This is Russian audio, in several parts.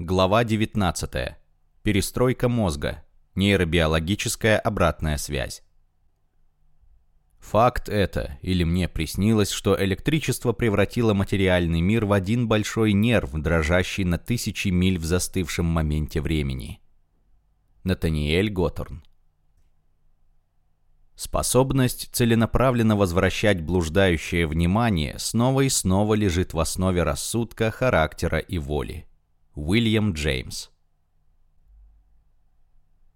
Глава 19. Перестройка мозга. Нейробиологическая обратная связь. Факт это, или мне приснилось, что электричество превратило материальный мир в один большой нерв, дрожащий на тысячи миль в застывшем моменте времени. Натаниэль Готтерн Способность целенаправленно возвращать блуждающее внимание снова и снова лежит в основе рассудка, характера и воли. Уильям Джеймс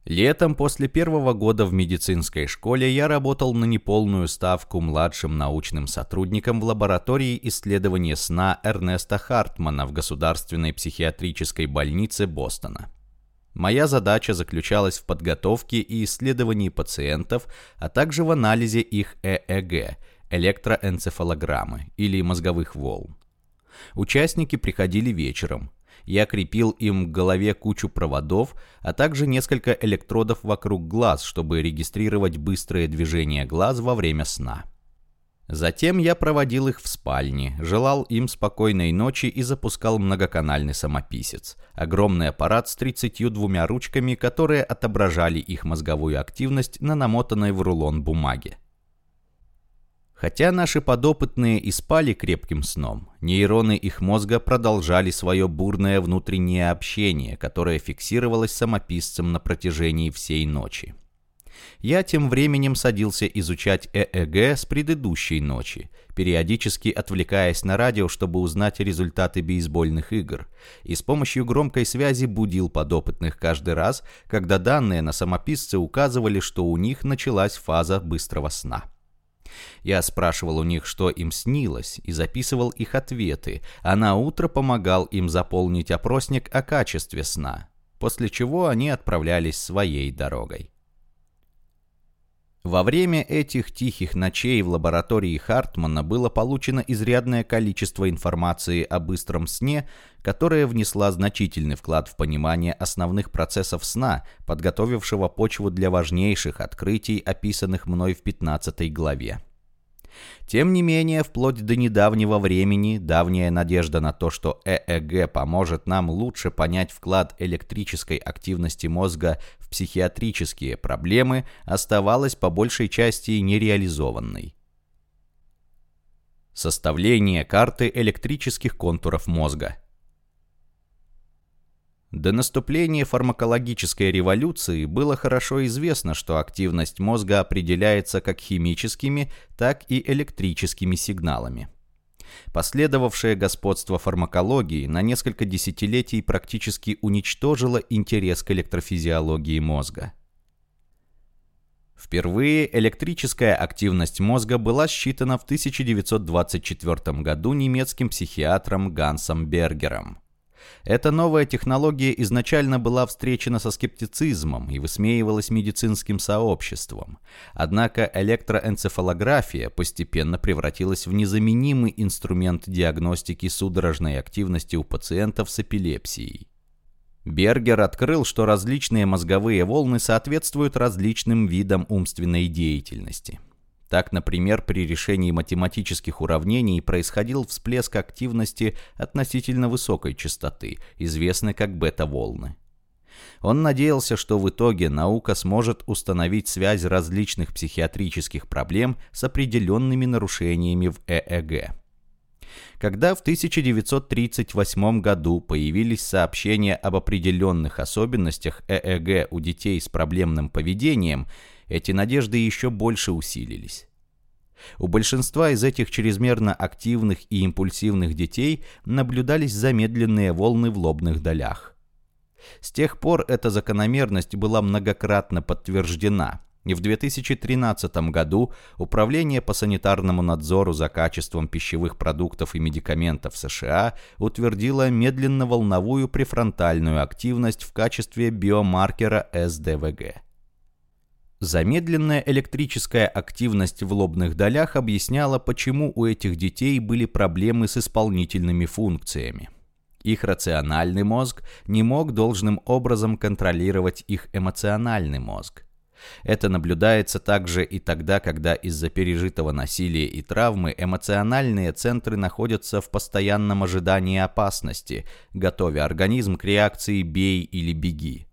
Летом после первого года в медицинской школе я работал на неполную ставку младшим научным сотрудником в лаборатории исследования сна Эрнеста Хартмана в Государственной психиатрической больнице Бостона. Моя задача заключалась в подготовке и исследовании пациентов, а также в анализе их ЭЭГ – электроэнцефалограммы или мозговых волн. Участники приходили вечером. Я крепил им к голове кучу проводов, а также несколько электродов вокруг глаз, чтобы регистрировать быстрые движения глаз во время сна. Затем я проводил их в спальне, желал им спокойной ночи и запускал многоканальный самописец. Огромный аппарат с 32 ручками, которые отображали их мозговую активность на намотанной в рулон бумаге. Хотя наши подопытные и спали крепким сном, нейроны их мозга продолжали свое бурное внутреннее общение, которое фиксировалось самописцем на протяжении всей ночи. Я тем временем садился изучать ЭЭГ с предыдущей ночи, периодически отвлекаясь на радио, чтобы узнать результаты бейсбольных игр, и с помощью громкой связи будил подопытных каждый раз, когда данные на самописце указывали, что у них началась фаза быстрого сна. Я спрашивал у них, что им снилось, и записывал их ответы, а на утро помогал им заполнить опросник о качестве сна, после чего они отправлялись своей дорогой. Во время этих тихих ночей в лаборатории Хартмана было получено изрядное количество информации о быстром сне, которая внесла значительный вклад в понимание основных процессов сна, подготовившего почву для важнейших открытий, описанных мной в 15 главе. Тем не менее, вплоть до недавнего времени, давняя надежда на то, что ЭЭГ поможет нам лучше понять вклад электрической активности мозга в психиатрические проблемы, оставалась по большей части нереализованной. Составление карты электрических контуров мозга – до наступления фармакологической революции было хорошо известно, что активность мозга определяется как химическими, так и электрическими сигналами. Последовавшее господство фармакологии на несколько десятилетий практически уничтожило интерес к электрофизиологии мозга. Впервые электрическая активность мозга была считана в 1924 году немецким психиатром Гансом Бергером. Эта новая технология изначально была встречена со скептицизмом и высмеивалась медицинским сообществом. Однако электроэнцефалография постепенно превратилась в незаменимый инструмент диагностики судорожной активности у пациентов с эпилепсией. Бергер открыл, что различные мозговые волны соответствуют различным видам умственной деятельности. Так, например, при решении математических уравнений происходил всплеск активности относительно высокой частоты, известной как бета-волны. Он надеялся, что в итоге наука сможет установить связь различных психиатрических проблем с определенными нарушениями в ЭЭГ. Когда в 1938 году появились сообщения об определенных особенностях ЭЭГ у детей с проблемным поведением, эти надежды еще больше усилились. У большинства из этих чрезмерно активных и импульсивных детей наблюдались замедленные волны в лобных долях. С тех пор эта закономерность была многократно подтверждена, и в 2013 году Управление по санитарному надзору за качеством пищевых продуктов и медикаментов США утвердило медленно-волновую префронтальную активность в качестве биомаркера СДВГ. Замедленная электрическая активность в лобных долях объясняла, почему у этих детей были проблемы с исполнительными функциями. Их рациональный мозг не мог должным образом контролировать их эмоциональный мозг. Это наблюдается также и тогда, когда из-за пережитого насилия и травмы эмоциональные центры находятся в постоянном ожидании опасности, готовя организм к реакции «бей» или «беги».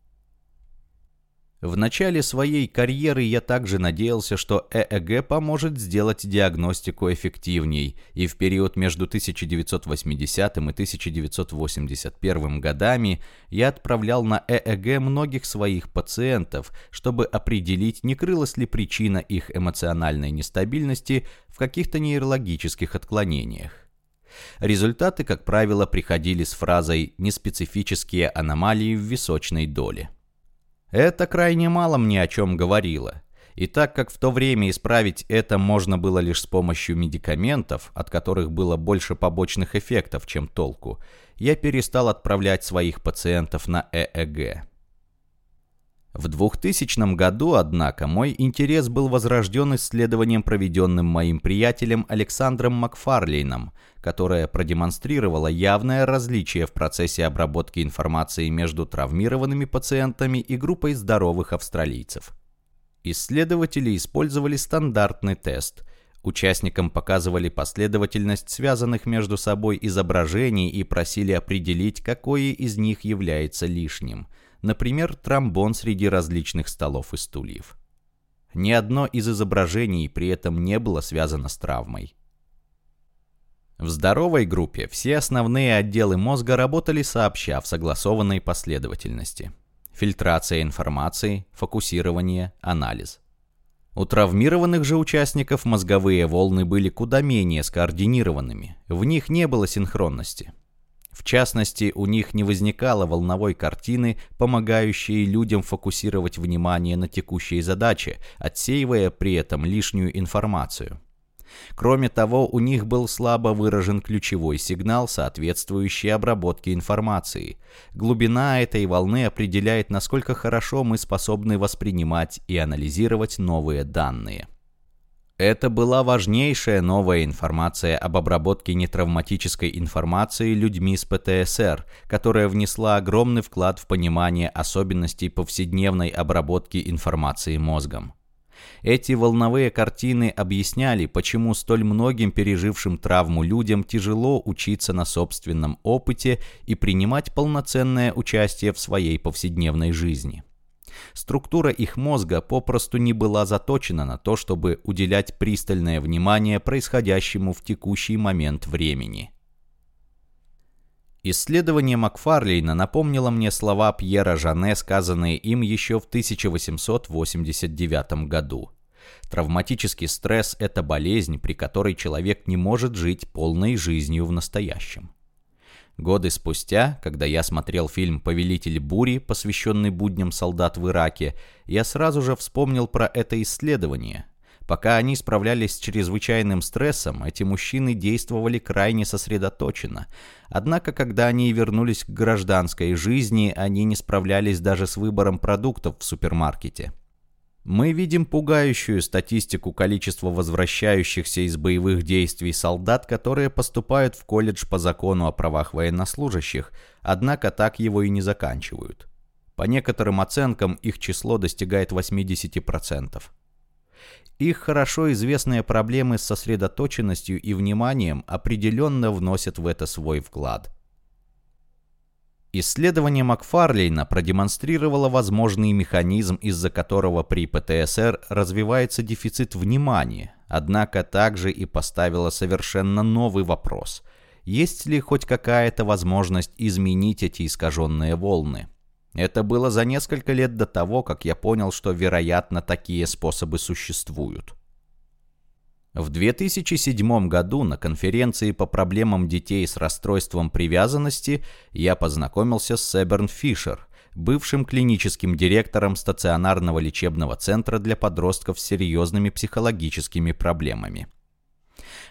В начале своей карьеры я также надеялся, что ЭЭГ поможет сделать диагностику эффективней, и в период между 1980 и 1981 годами я отправлял на ЭЭГ многих своих пациентов, чтобы определить, не крылась ли причина их эмоциональной нестабильности в каких-то нейрологических отклонениях. Результаты, как правило, приходили с фразой «неспецифические аномалии в височной доле». Это крайне мало мне о чем говорило. И так как в то время исправить это можно было лишь с помощью медикаментов, от которых было больше побочных эффектов, чем толку, я перестал отправлять своих пациентов на ЭЭГ. В 2000 году, однако, мой интерес был возрожден исследованием, проведенным моим приятелем Александром Макфарлейном, которое продемонстрировало явное различие в процессе обработки информации между травмированными пациентами и группой здоровых австралийцев. Исследователи использовали стандартный тест. Участникам показывали последовательность связанных между собой изображений и просили определить, какое из них является лишним – например, тромбон среди различных столов и стульев. Ни одно из изображений при этом не было связано с травмой. В здоровой группе все основные отделы мозга работали сообща в согласованной последовательности. Фильтрация информации, фокусирование, анализ. У травмированных же участников мозговые волны были куда менее скоординированными, в них не было синхронности. В частности, у них не возникало волновой картины, помогающей людям фокусировать внимание на текущей задаче, отсеивая при этом лишнюю информацию. Кроме того, у них был слабо выражен ключевой сигнал, соответствующий обработке информации. Глубина этой волны определяет, насколько хорошо мы способны воспринимать и анализировать новые данные. Это была важнейшая новая информация об обработке нетравматической информации людьми с ПТСР, которая внесла огромный вклад в понимание особенностей повседневной обработки информации мозгом. Эти волновые картины объясняли, почему столь многим пережившим травму людям тяжело учиться на собственном опыте и принимать полноценное участие в своей повседневной жизни. Структура их мозга попросту не была заточена на то, чтобы уделять пристальное внимание происходящему в текущий момент времени. Исследование Макфарлейна напомнило мне слова Пьера Жане, сказанные им еще в 1889 году. Травматический стресс – это болезнь, при которой человек не может жить полной жизнью в настоящем. Годы спустя, когда я смотрел фильм «Повелитель бури», посвященный будням солдат в Ираке, я сразу же вспомнил про это исследование. Пока они справлялись с чрезвычайным стрессом, эти мужчины действовали крайне сосредоточенно. Однако, когда они вернулись к гражданской жизни, они не справлялись даже с выбором продуктов в супермаркете. Мы видим пугающую статистику количества возвращающихся из боевых действий солдат, которые поступают в колледж по закону о правах военнослужащих, однако так его и не заканчивают. По некоторым оценкам их число достигает 80%. Их хорошо известные проблемы с сосредоточенностью и вниманием определенно вносят в это свой вклад – Исследование Макфарлейна продемонстрировало возможный механизм, из-за которого при ПТСР развивается дефицит внимания, однако также и поставило совершенно новый вопрос. Есть ли хоть какая-то возможность изменить эти искаженные волны? Это было за несколько лет до того, как я понял, что, вероятно, такие способы существуют. В 2007 году на конференции по проблемам детей с расстройством привязанности я познакомился с Себерн Фишер, бывшим клиническим директором стационарного лечебного центра для подростков с серьезными психологическими проблемами.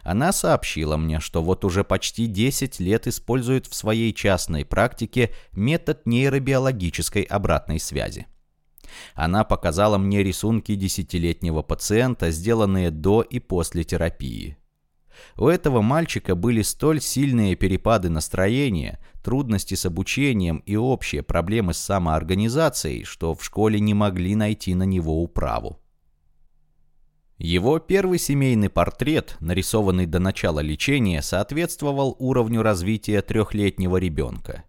Она сообщила мне, что вот уже почти 10 лет использует в своей частной практике метод нейробиологической обратной связи. Она показала мне рисунки десятилетнего пациента, сделанные до и после терапии. У этого мальчика были столь сильные перепады настроения, трудности с обучением и общие проблемы с самоорганизацией, что в школе не могли найти на него управу. Его первый семейный портрет, нарисованный до начала лечения, соответствовал уровню развития трехлетнего ребенка.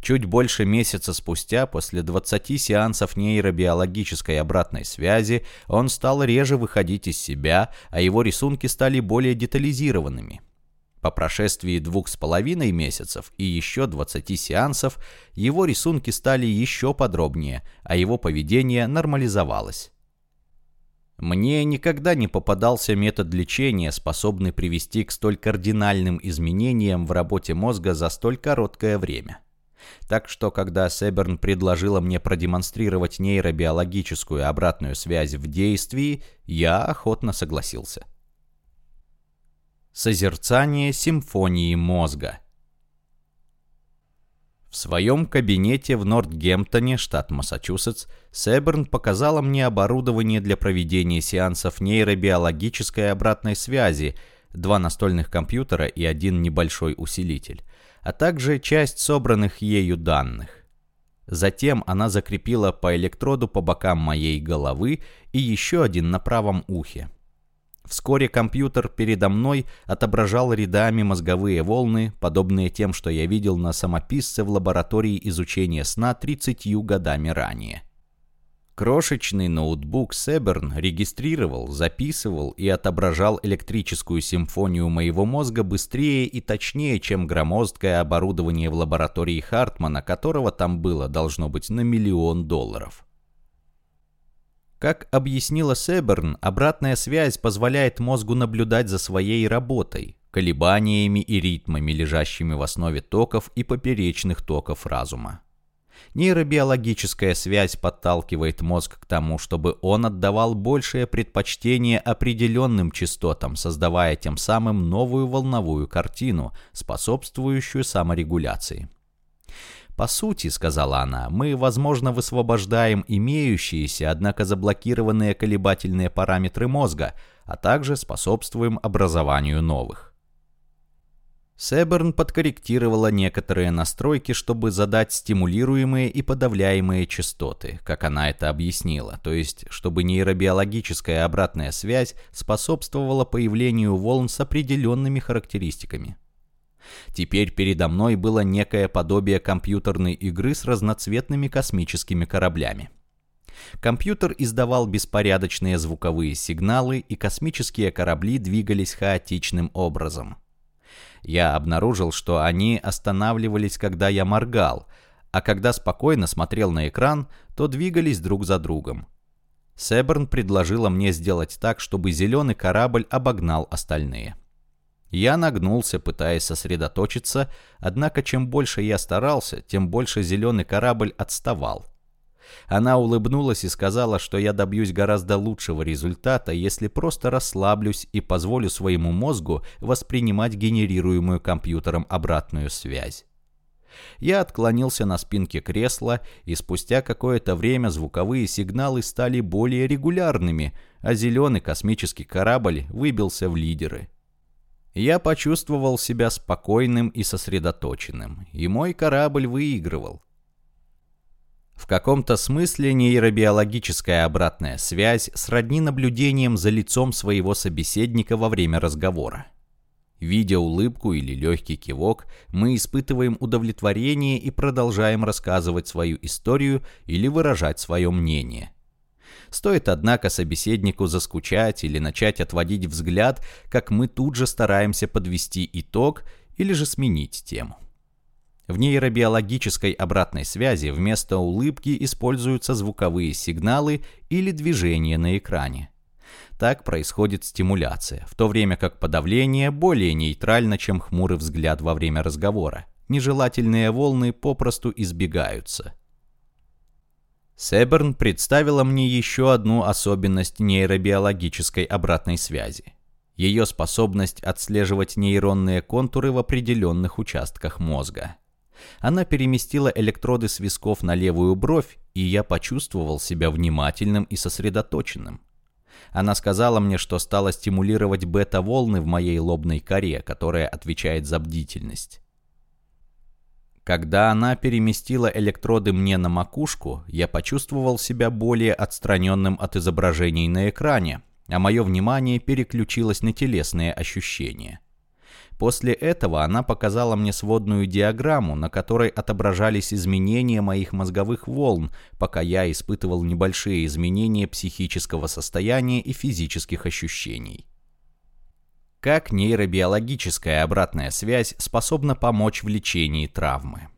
Чуть больше месяца спустя, после 20 сеансов нейробиологической обратной связи, он стал реже выходить из себя, а его рисунки стали более детализированными. По прошествии двух с половиной месяцев и еще 20 сеансов его рисунки стали еще подробнее, а его поведение нормализовалось. Мне никогда не попадался метод лечения, способный привести к столь кардинальным изменениям в работе мозга за столь короткое время. Так что, когда Себерн предложила мне продемонстрировать нейробиологическую обратную связь в действии, я охотно согласился. Созерцание симфонии мозга в своем кабинете в Нортгемптоне, штат Массачусетс, Себерн показала мне оборудование для проведения сеансов нейробиологической обратной связи, два настольных компьютера и один небольшой усилитель, а также часть собранных ею данных. Затем она закрепила по электроду по бокам моей головы и еще один на правом ухе. Вскоре компьютер передо мной отображал рядами мозговые волны, подобные тем, что я видел на самописце в лаборатории изучения сна 30 годами ранее. Крошечный ноутбук Себерн регистрировал, записывал и отображал электрическую симфонию моего мозга быстрее и точнее, чем громоздкое оборудование в лаборатории Хартмана, которого там было, должно быть, на миллион долларов. Как объяснила Себерн, обратная связь позволяет мозгу наблюдать за своей работой, колебаниями и ритмами, лежащими в основе токов и поперечных токов разума. Нейробиологическая связь подталкивает мозг к тому, чтобы он отдавал большее предпочтение определенным частотам, создавая тем самым новую волновую картину, способствующую саморегуляции. «По сути, — сказала она, — мы, возможно, высвобождаем имеющиеся, однако заблокированные колебательные параметры мозга, а также способствуем образованию новых». Себерн подкорректировала некоторые настройки, чтобы задать стимулируемые и подавляемые частоты, как она это объяснила, то есть, чтобы нейробиологическая обратная связь способствовала появлению волн с определенными характеристиками. Теперь передо мной было некое подобие компьютерной игры с разноцветными космическими кораблями. Компьютер издавал беспорядочные звуковые сигналы, и космические корабли двигались хаотичным образом. Я обнаружил, что они останавливались, когда я моргал, а когда спокойно смотрел на экран, то двигались друг за другом. Себерн предложила мне сделать так, чтобы зеленый корабль обогнал остальные. Я нагнулся, пытаясь сосредоточиться, однако чем больше я старался, тем больше зеленый корабль отставал. Она улыбнулась и сказала, что я добьюсь гораздо лучшего результата, если просто расслаблюсь и позволю своему мозгу воспринимать генерируемую компьютером обратную связь. Я отклонился на спинке кресла, и спустя какое-то время звуковые сигналы стали более регулярными, а зеленый космический корабль выбился в лидеры. Я почувствовал себя спокойным и сосредоточенным, и мой корабль выигрывал. В каком-то смысле нейробиологическая обратная связь сродни наблюдением за лицом своего собеседника во время разговора. Видя улыбку или легкий кивок, мы испытываем удовлетворение и продолжаем рассказывать свою историю или выражать свое мнение – Стоит, однако, собеседнику заскучать или начать отводить взгляд, как мы тут же стараемся подвести итог или же сменить тему. В нейробиологической обратной связи вместо улыбки используются звуковые сигналы или движения на экране. Так происходит стимуляция, в то время как подавление более нейтрально, чем хмурый взгляд во время разговора. Нежелательные волны попросту избегаются. Себерн представила мне еще одну особенность нейробиологической обратной связи. Ее способность отслеживать нейронные контуры в определенных участках мозга. Она переместила электроды с висков на левую бровь, и я почувствовал себя внимательным и сосредоточенным. Она сказала мне, что стала стимулировать бета-волны в моей лобной коре, которая отвечает за бдительность. Когда она переместила электроды мне на макушку, я почувствовал себя более отстраненным от изображений на экране, а мое внимание переключилось на телесные ощущения. После этого она показала мне сводную диаграмму, на которой отображались изменения моих мозговых волн, пока я испытывал небольшие изменения психического состояния и физических ощущений. Как нейробиологическая обратная связь способна помочь в лечении травмы?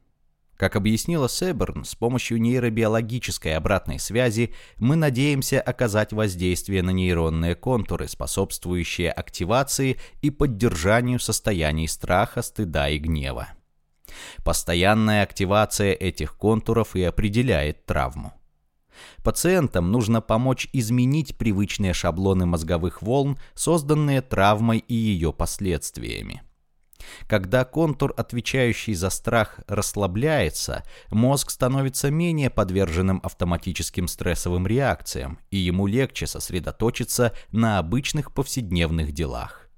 Как объяснила Себерн, с помощью нейробиологической обратной связи мы надеемся оказать воздействие на нейронные контуры, способствующие активации и поддержанию состояний страха, стыда и гнева. Постоянная активация этих контуров и определяет травму. Пациентам нужно помочь изменить привычные шаблоны мозговых волн, созданные травмой и ее последствиями. Когда контур, отвечающий за страх, расслабляется, мозг становится менее подверженным автоматическим стрессовым реакциям, и ему легче сосредоточиться на обычных повседневных делах.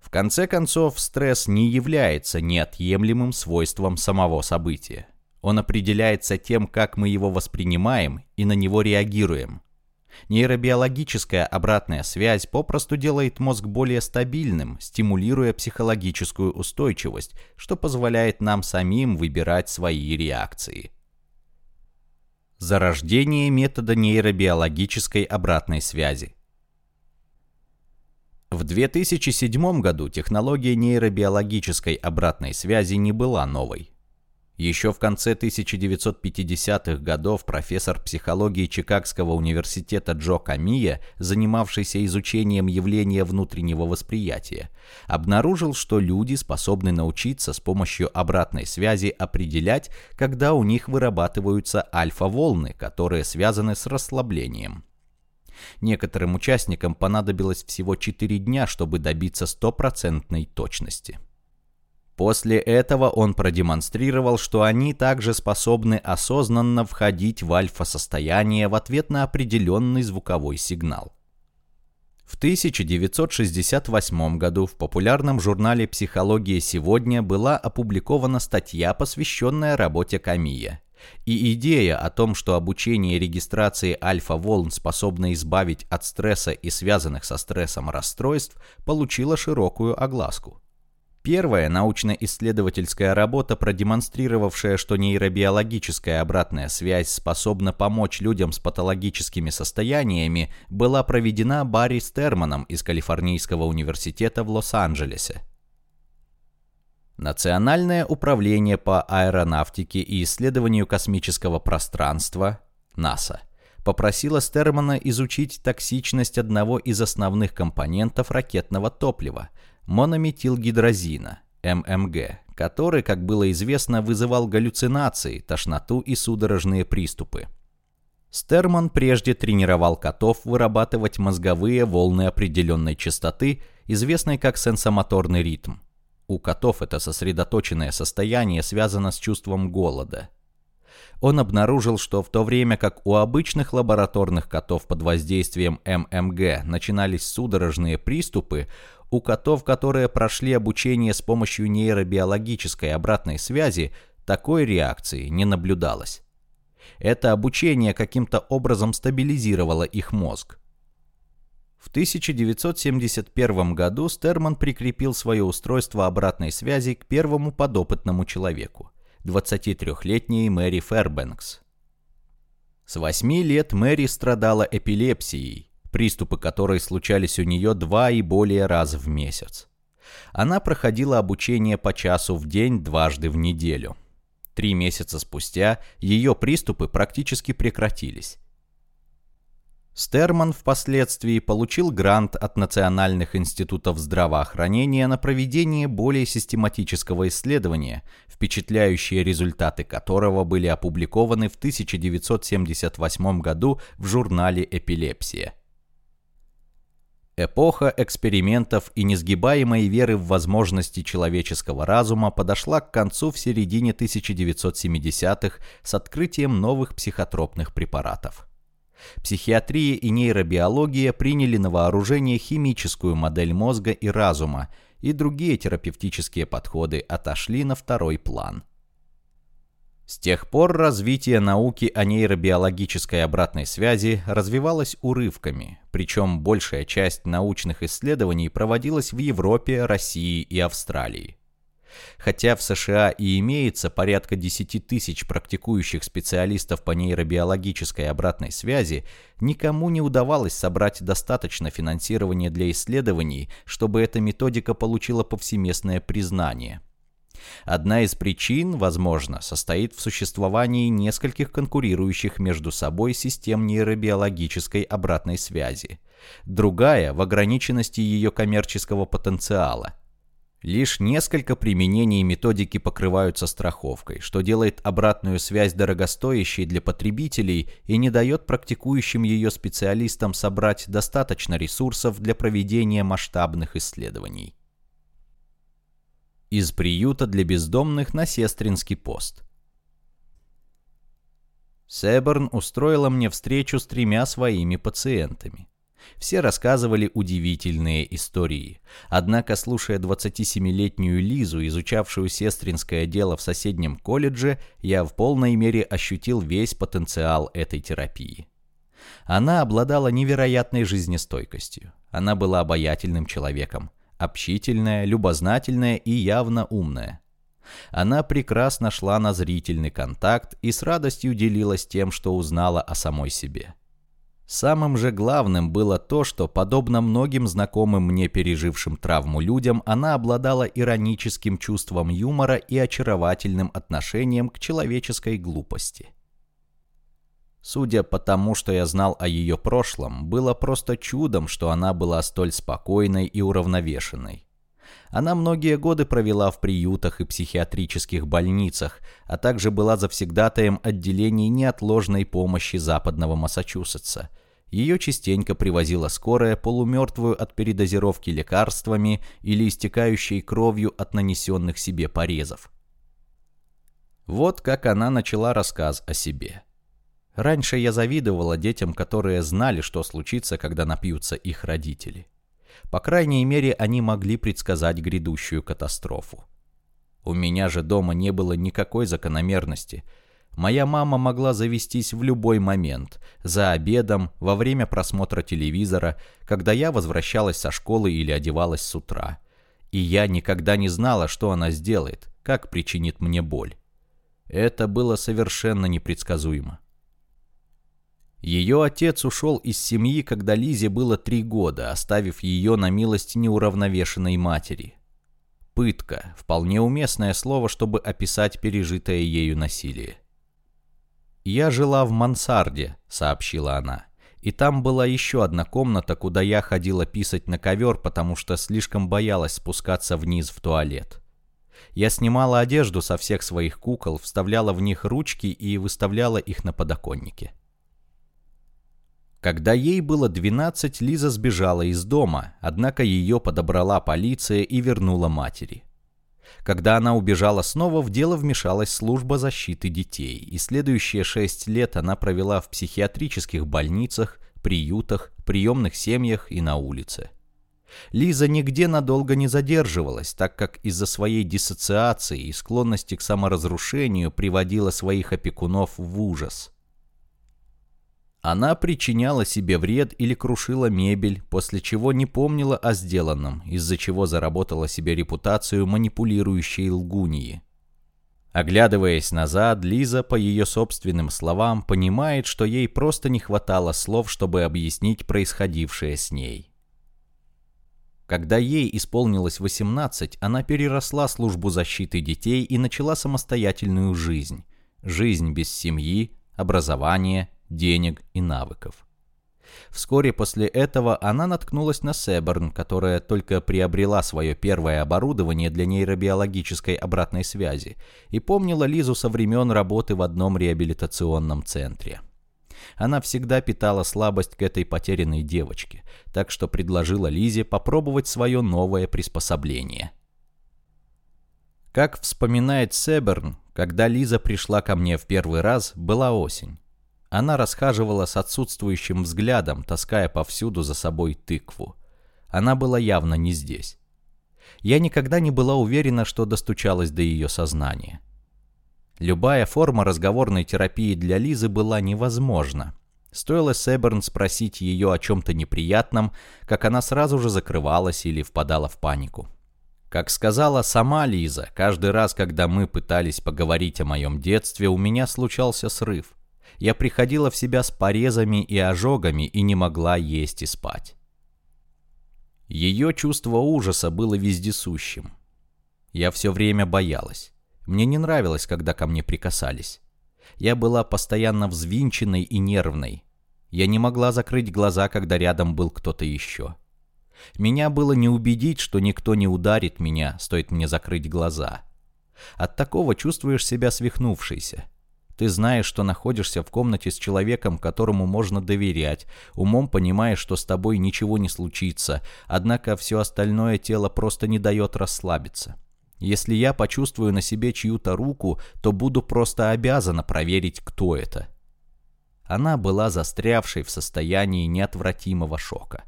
В конце концов, стресс не является неотъемлемым свойством самого события. Он определяется тем, как мы его воспринимаем и на него реагируем. Нейробиологическая обратная связь попросту делает мозг более стабильным, стимулируя психологическую устойчивость, что позволяет нам самим выбирать свои реакции. Зарождение метода нейробиологической обратной связи. В 2007 году технология нейробиологической обратной связи не была новой. Еще в конце 1950-х годов профессор психологии Чикагского университета Джо Камия, занимавшийся изучением явления внутреннего восприятия, обнаружил, что люди способны научиться с помощью обратной связи определять, когда у них вырабатываются альфа-волны, которые связаны с расслаблением. Некоторым участникам понадобилось всего 4 дня, чтобы добиться стопроцентной точности. После этого он продемонстрировал, что они также способны осознанно входить в альфа-состояние в ответ на определенный звуковой сигнал. В 1968 году в популярном журнале «Психология сегодня» была опубликована статья, посвященная работе Камия. И идея о том, что обучение регистрации альфа-волн способно избавить от стресса и связанных со стрессом расстройств, получила широкую огласку. Первая научно-исследовательская работа, продемонстрировавшая, что нейробиологическая обратная связь способна помочь людям с патологическими состояниями, была проведена Барри Стерманом из Калифорнийского университета в Лос-Анджелесе. Национальное управление по аэронавтике и исследованию космического пространства НАСА попросило Стермана изучить токсичность одного из основных компонентов ракетного топлива – монометилгидрозина, ММГ, который, как было известно, вызывал галлюцинации, тошноту и судорожные приступы. Стерман прежде тренировал котов вырабатывать мозговые волны определенной частоты, известной как сенсомоторный ритм. У котов это сосредоточенное состояние связано с чувством голода. Он обнаружил, что в то время как у обычных лабораторных котов под воздействием ММГ начинались судорожные приступы, у котов, которые прошли обучение с помощью нейробиологической обратной связи, такой реакции не наблюдалось. Это обучение каким-то образом стабилизировало их мозг. В 1971 году Стерман прикрепил свое устройство обратной связи к первому подопытному человеку, 23-летней Мэри Фербенкс. С 8 лет Мэри страдала эпилепсией, приступы которой случались у нее два и более раз в месяц. Она проходила обучение по часу в день дважды в неделю. Три месяца спустя ее приступы практически прекратились. Стерман впоследствии получил грант от Национальных институтов здравоохранения на проведение более систематического исследования, впечатляющие результаты которого были опубликованы в 1978 году в журнале «Эпилепсия». Эпоха экспериментов и несгибаемой веры в возможности человеческого разума подошла к концу в середине 1970-х с открытием новых психотропных препаратов. Психиатрия и нейробиология приняли на вооружение химическую модель мозга и разума, и другие терапевтические подходы отошли на второй план. С тех пор развитие науки о нейробиологической обратной связи развивалось урывками, причем большая часть научных исследований проводилась в Европе, России и Австралии. Хотя в США и имеется порядка 10 тысяч практикующих специалистов по нейробиологической обратной связи, никому не удавалось собрать достаточно финансирования для исследований, чтобы эта методика получила повсеместное признание. Одна из причин, возможно, состоит в существовании нескольких конкурирующих между собой систем нейробиологической обратной связи. Другая – в ограниченности ее коммерческого потенциала. Лишь несколько применений методики покрываются страховкой, что делает обратную связь дорогостоящей для потребителей и не дает практикующим ее специалистам собрать достаточно ресурсов для проведения масштабных исследований из приюта для бездомных на Сестринский пост. Себерн устроила мне встречу с тремя своими пациентами. Все рассказывали удивительные истории. Однако, слушая 27-летнюю Лизу, изучавшую сестринское дело в соседнем колледже, я в полной мере ощутил весь потенциал этой терапии. Она обладала невероятной жизнестойкостью. Она была обаятельным человеком общительная, любознательная и явно умная. Она прекрасно шла на зрительный контакт и с радостью делилась тем, что узнала о самой себе. Самым же главным было то, что, подобно многим знакомым мне пережившим травму людям, она обладала ироническим чувством юмора и очаровательным отношением к человеческой глупости. Судя по тому, что я знал о ее прошлом, было просто чудом, что она была столь спокойной и уравновешенной. Она многие годы провела в приютах и психиатрических больницах, а также была завсегдатаем отделений неотложной помощи западного Массачусетса. Ее частенько привозила скорая, полумертвую от передозировки лекарствами или истекающей кровью от нанесенных себе порезов. Вот как она начала рассказ о себе. Раньше я завидовала детям, которые знали, что случится, когда напьются их родители. По крайней мере, они могли предсказать грядущую катастрофу. У меня же дома не было никакой закономерности. Моя мама могла завестись в любой момент, за обедом, во время просмотра телевизора, когда я возвращалась со школы или одевалась с утра. И я никогда не знала, что она сделает, как причинит мне боль. Это было совершенно непредсказуемо. Ее отец ушел из семьи, когда Лизе было три года, оставив ее на милость неуравновешенной матери. Пытка – вполне уместное слово, чтобы описать пережитое ею насилие. «Я жила в мансарде», – сообщила она. «И там была еще одна комната, куда я ходила писать на ковер, потому что слишком боялась спускаться вниз в туалет. Я снимала одежду со всех своих кукол, вставляла в них ручки и выставляла их на подоконнике. Когда ей было 12, Лиза сбежала из дома, однако ее подобрала полиция и вернула матери. Когда она убежала снова, в дело вмешалась служба защиты детей, и следующие шесть лет она провела в психиатрических больницах, приютах, приемных семьях и на улице. Лиза нигде надолго не задерживалась, так как из-за своей диссоциации и склонности к саморазрушению приводила своих опекунов в ужас – она причиняла себе вред или крушила мебель, после чего не помнила о сделанном, из-за чего заработала себе репутацию манипулирующей лгуньи. Оглядываясь назад, Лиза, по ее собственным словам, понимает, что ей просто не хватало слов, чтобы объяснить происходившее с ней. Когда ей исполнилось 18, она переросла службу защиты детей и начала самостоятельную жизнь. Жизнь без семьи, образования денег и навыков. Вскоре после этого она наткнулась на Себерн, которая только приобрела свое первое оборудование для нейробиологической обратной связи и помнила Лизу со времен работы в одном реабилитационном центре. Она всегда питала слабость к этой потерянной девочке, так что предложила Лизе попробовать свое новое приспособление. Как вспоминает Себерн, когда Лиза пришла ко мне в первый раз, была осень. Она расхаживала с отсутствующим взглядом, таская повсюду за собой тыкву. Она была явно не здесь. Я никогда не была уверена, что достучалась до ее сознания. Любая форма разговорной терапии для Лизы была невозможна. Стоило Себерн спросить ее о чем-то неприятном, как она сразу же закрывалась или впадала в панику. Как сказала сама Лиза, каждый раз, когда мы пытались поговорить о моем детстве, у меня случался срыв. Я приходила в себя с порезами и ожогами и не могла есть и спать. Ее чувство ужаса было вездесущим. Я все время боялась. Мне не нравилось, когда ко мне прикасались. Я была постоянно взвинченной и нервной. Я не могла закрыть глаза, когда рядом был кто-то еще. Меня было не убедить, что никто не ударит меня, стоит мне закрыть глаза. От такого чувствуешь себя свихнувшейся. Ты знаешь, что находишься в комнате с человеком, которому можно доверять, умом понимаешь, что с тобой ничего не случится, однако все остальное тело просто не дает расслабиться. Если я почувствую на себе чью-то руку, то буду просто обязана проверить, кто это. Она была застрявшей в состоянии неотвратимого шока.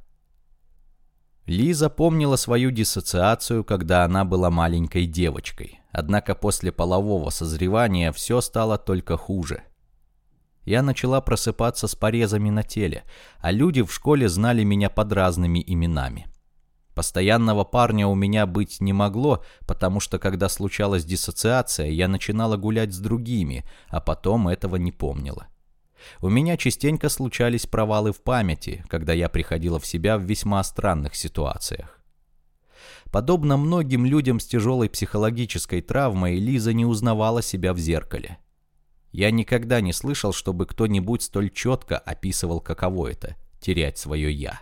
Лиза помнила свою диссоциацию, когда она была маленькой девочкой, однако после полового созревания все стало только хуже. Я начала просыпаться с порезами на теле, а люди в школе знали меня под разными именами – Постоянного парня у меня быть не могло, потому что когда случалась диссоциация, я начинала гулять с другими, а потом этого не помнила. У меня частенько случались провалы в памяти, когда я приходила в себя в весьма странных ситуациях. Подобно многим людям с тяжелой психологической травмой, Лиза не узнавала себя в зеркале. Я никогда не слышал, чтобы кто-нибудь столь четко описывал, каково это – терять свое «я».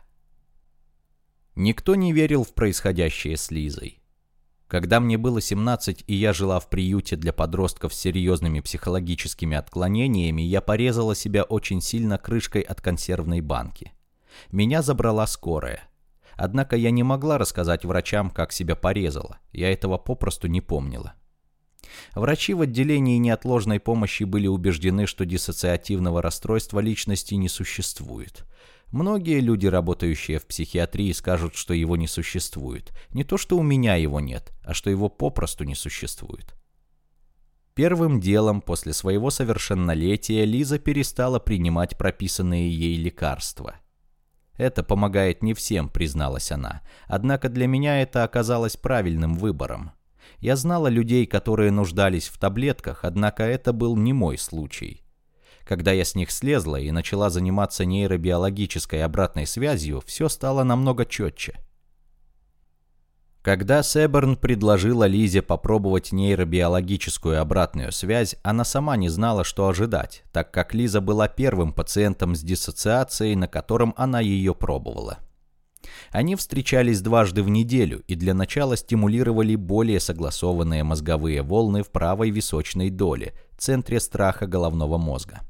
Никто не верил в происходящее с Лизой. Когда мне было 17 и я жила в приюте для подростков с серьезными психологическими отклонениями, я порезала себя очень сильно крышкой от консервной банки. Меня забрала скорая. Однако я не могла рассказать врачам, как себя порезала. Я этого попросту не помнила. Врачи в отделении неотложной помощи были убеждены, что диссоциативного расстройства личности не существует. Многие люди, работающие в психиатрии, скажут, что его не существует. Не то, что у меня его нет, а что его попросту не существует. Первым делом после своего совершеннолетия Лиза перестала принимать прописанные ей лекарства. Это помогает не всем, призналась она. Однако для меня это оказалось правильным выбором. Я знала людей, которые нуждались в таблетках, однако это был не мой случай. Когда я с них слезла и начала заниматься нейробиологической обратной связью, все стало намного четче. Когда Себерн предложила Лизе попробовать нейробиологическую обратную связь, она сама не знала, что ожидать, так как Лиза была первым пациентом с диссоциацией, на котором она ее пробовала. Они встречались дважды в неделю и для начала стимулировали более согласованные мозговые волны в правой височной доле, центре страха головного мозга.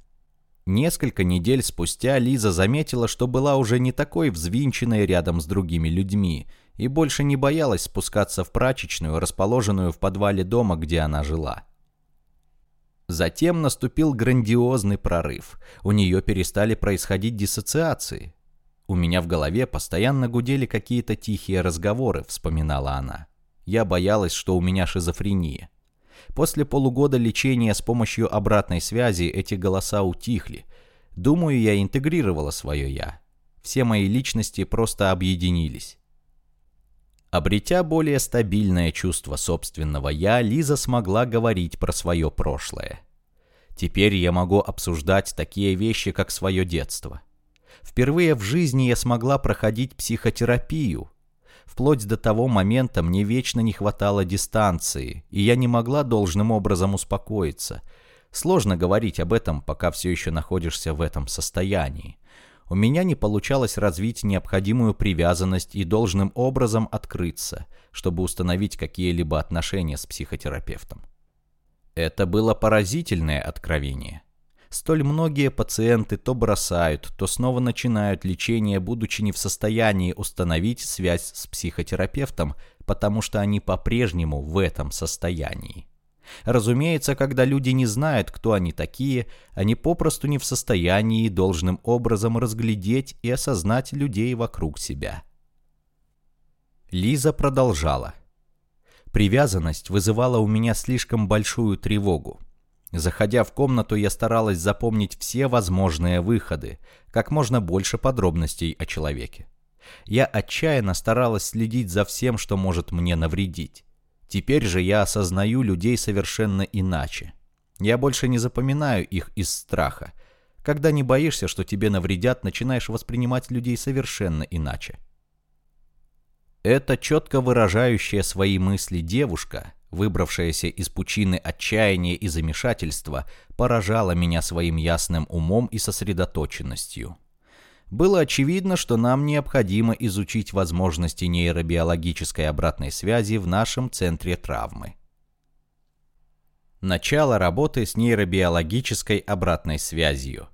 Несколько недель спустя Лиза заметила, что была уже не такой взвинченной рядом с другими людьми и больше не боялась спускаться в прачечную, расположенную в подвале дома, где она жила. Затем наступил грандиозный прорыв. У нее перестали происходить диссоциации. «У меня в голове постоянно гудели какие-то тихие разговоры», — вспоминала она. «Я боялась, что у меня шизофрения. После полугода лечения с помощью обратной связи эти голоса утихли. Думаю, я интегрировала свое «я». Все мои личности просто объединились. Обретя более стабильное чувство собственного «я», Лиза смогла говорить про свое прошлое. Теперь я могу обсуждать такие вещи, как свое детство. Впервые в жизни я смогла проходить психотерапию, Вплоть до того момента мне вечно не хватало дистанции, и я не могла должным образом успокоиться. Сложно говорить об этом, пока все еще находишься в этом состоянии. У меня не получалось развить необходимую привязанность и должным образом открыться, чтобы установить какие-либо отношения с психотерапевтом. Это было поразительное откровение. Столь многие пациенты то бросают, то снова начинают лечение, будучи не в состоянии установить связь с психотерапевтом, потому что они по-прежнему в этом состоянии. Разумеется, когда люди не знают, кто они такие, они попросту не в состоянии должным образом разглядеть и осознать людей вокруг себя. Лиза продолжала. Привязанность вызывала у меня слишком большую тревогу. Заходя в комнату, я старалась запомнить все возможные выходы, как можно больше подробностей о человеке. Я отчаянно старалась следить за всем, что может мне навредить. Теперь же я осознаю людей совершенно иначе. Я больше не запоминаю их из страха. Когда не боишься, что тебе навредят, начинаешь воспринимать людей совершенно иначе. Эта четко выражающая свои мысли девушка, выбравшаяся из пучины отчаяния и замешательства, поражала меня своим ясным умом и сосредоточенностью было очевидно, что нам необходимо изучить возможности нейробиологической обратной связи в нашем центре травмы. Начало работы с нейробиологической обратной связью.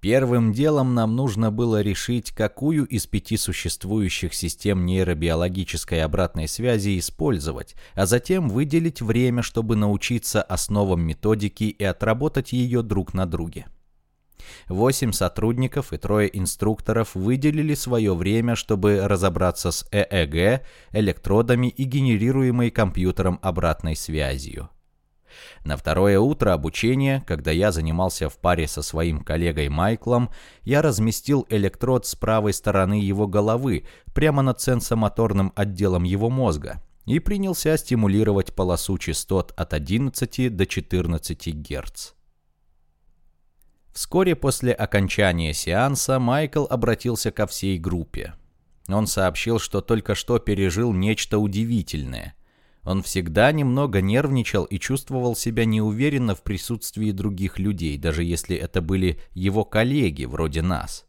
Первым делом нам нужно было решить, какую из пяти существующих систем нейробиологической обратной связи использовать, а затем выделить время, чтобы научиться основам методики и отработать ее друг на друге. Восемь сотрудников и трое инструкторов выделили свое время, чтобы разобраться с ЭЭГ, электродами и генерируемой компьютером обратной связью. На второе утро обучения, когда я занимался в паре со своим коллегой Майклом, я разместил электрод с правой стороны его головы, прямо над сенсомоторным отделом его мозга, и принялся стимулировать полосу частот от 11 до 14 Гц. Вскоре после окончания сеанса Майкл обратился ко всей группе. Он сообщил, что только что пережил нечто удивительное. Он всегда немного нервничал и чувствовал себя неуверенно в присутствии других людей, даже если это были его коллеги, вроде нас.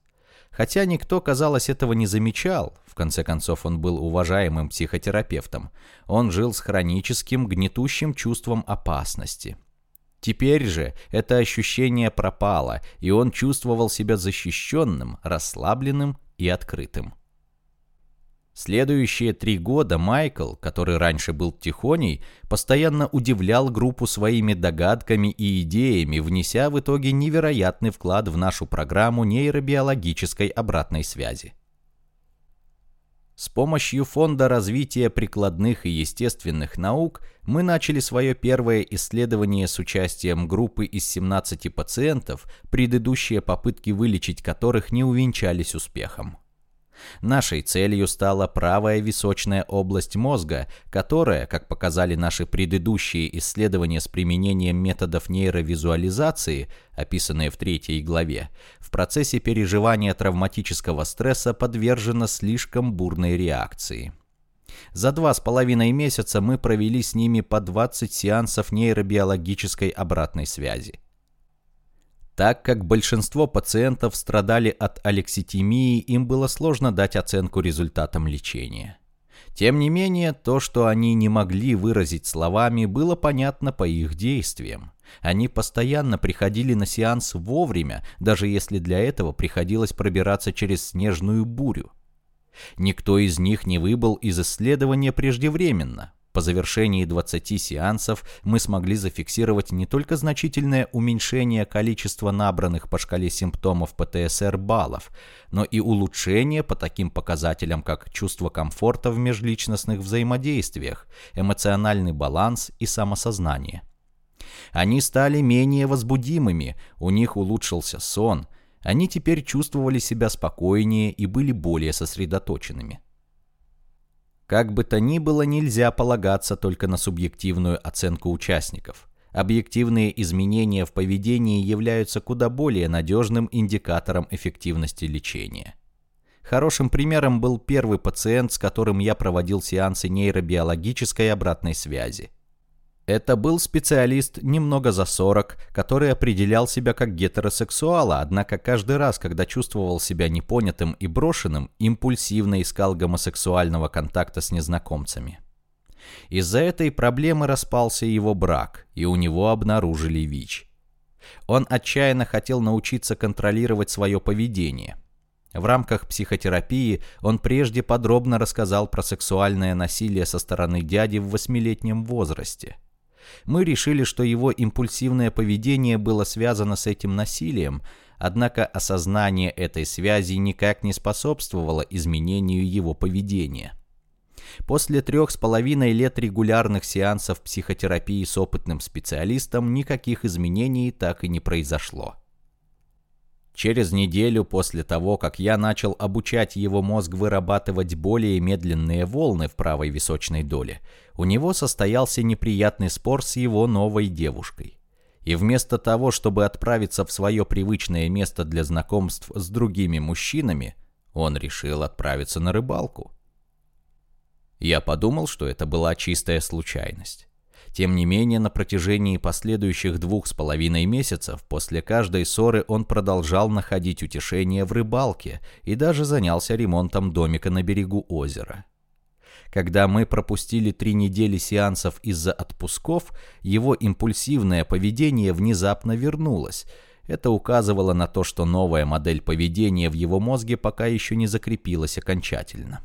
Хотя никто, казалось, этого не замечал, в конце концов он был уважаемым психотерапевтом, он жил с хроническим гнетущим чувством опасности – Теперь же это ощущение пропало, и он чувствовал себя защищенным, расслабленным и открытым. Следующие три года Майкл, который раньше был тихоней, постоянно удивлял группу своими догадками и идеями, внеся в итоге невероятный вклад в нашу программу нейробиологической обратной связи. С помощью Фонда развития прикладных и естественных наук мы начали свое первое исследование с участием группы из 17 пациентов, предыдущие попытки вылечить которых не увенчались успехом. Нашей целью стала правая височная область мозга, которая, как показали наши предыдущие исследования с применением методов нейровизуализации, описанные в третьей главе, в процессе переживания травматического стресса подвержена слишком бурной реакции. За два с половиной месяца мы провели с ними по 20 сеансов нейробиологической обратной связи. Так как большинство пациентов страдали от алекситимии, им было сложно дать оценку результатам лечения. Тем не менее, то, что они не могли выразить словами, было понятно по их действиям. Они постоянно приходили на сеанс вовремя, даже если для этого приходилось пробираться через снежную бурю. Никто из них не выбыл из исследования преждевременно, по завершении 20 сеансов мы смогли зафиксировать не только значительное уменьшение количества набранных по шкале симптомов ПТСР баллов, но и улучшение по таким показателям, как чувство комфорта в межличностных взаимодействиях, эмоциональный баланс и самосознание. Они стали менее возбудимыми, у них улучшился сон, они теперь чувствовали себя спокойнее и были более сосредоточенными. Как бы то ни было, нельзя полагаться только на субъективную оценку участников. Объективные изменения в поведении являются куда более надежным индикатором эффективности лечения. Хорошим примером был первый пациент, с которым я проводил сеансы нейробиологической обратной связи. Это был специалист немного за 40, который определял себя как гетеросексуала, однако каждый раз, когда чувствовал себя непонятым и брошенным, импульсивно искал гомосексуального контакта с незнакомцами. Из-за этой проблемы распался его брак, и у него обнаружили ВИЧ. Он отчаянно хотел научиться контролировать свое поведение. В рамках психотерапии он прежде подробно рассказал про сексуальное насилие со стороны дяди в восьмилетнем возрасте. Мы решили, что его импульсивное поведение было связано с этим насилием, однако осознание этой связи никак не способствовало изменению его поведения. После трех с половиной лет регулярных сеансов психотерапии с опытным специалистом никаких изменений так и не произошло. Через неделю после того, как я начал обучать его мозг вырабатывать более медленные волны в правой височной доле, у него состоялся неприятный спор с его новой девушкой. И вместо того, чтобы отправиться в свое привычное место для знакомств с другими мужчинами, он решил отправиться на рыбалку. Я подумал, что это была чистая случайность. Тем не менее, на протяжении последующих двух с половиной месяцев после каждой ссоры он продолжал находить утешение в рыбалке и даже занялся ремонтом домика на берегу озера. Когда мы пропустили три недели сеансов из-за отпусков, его импульсивное поведение внезапно вернулось. Это указывало на то, что новая модель поведения в его мозге пока еще не закрепилась окончательно.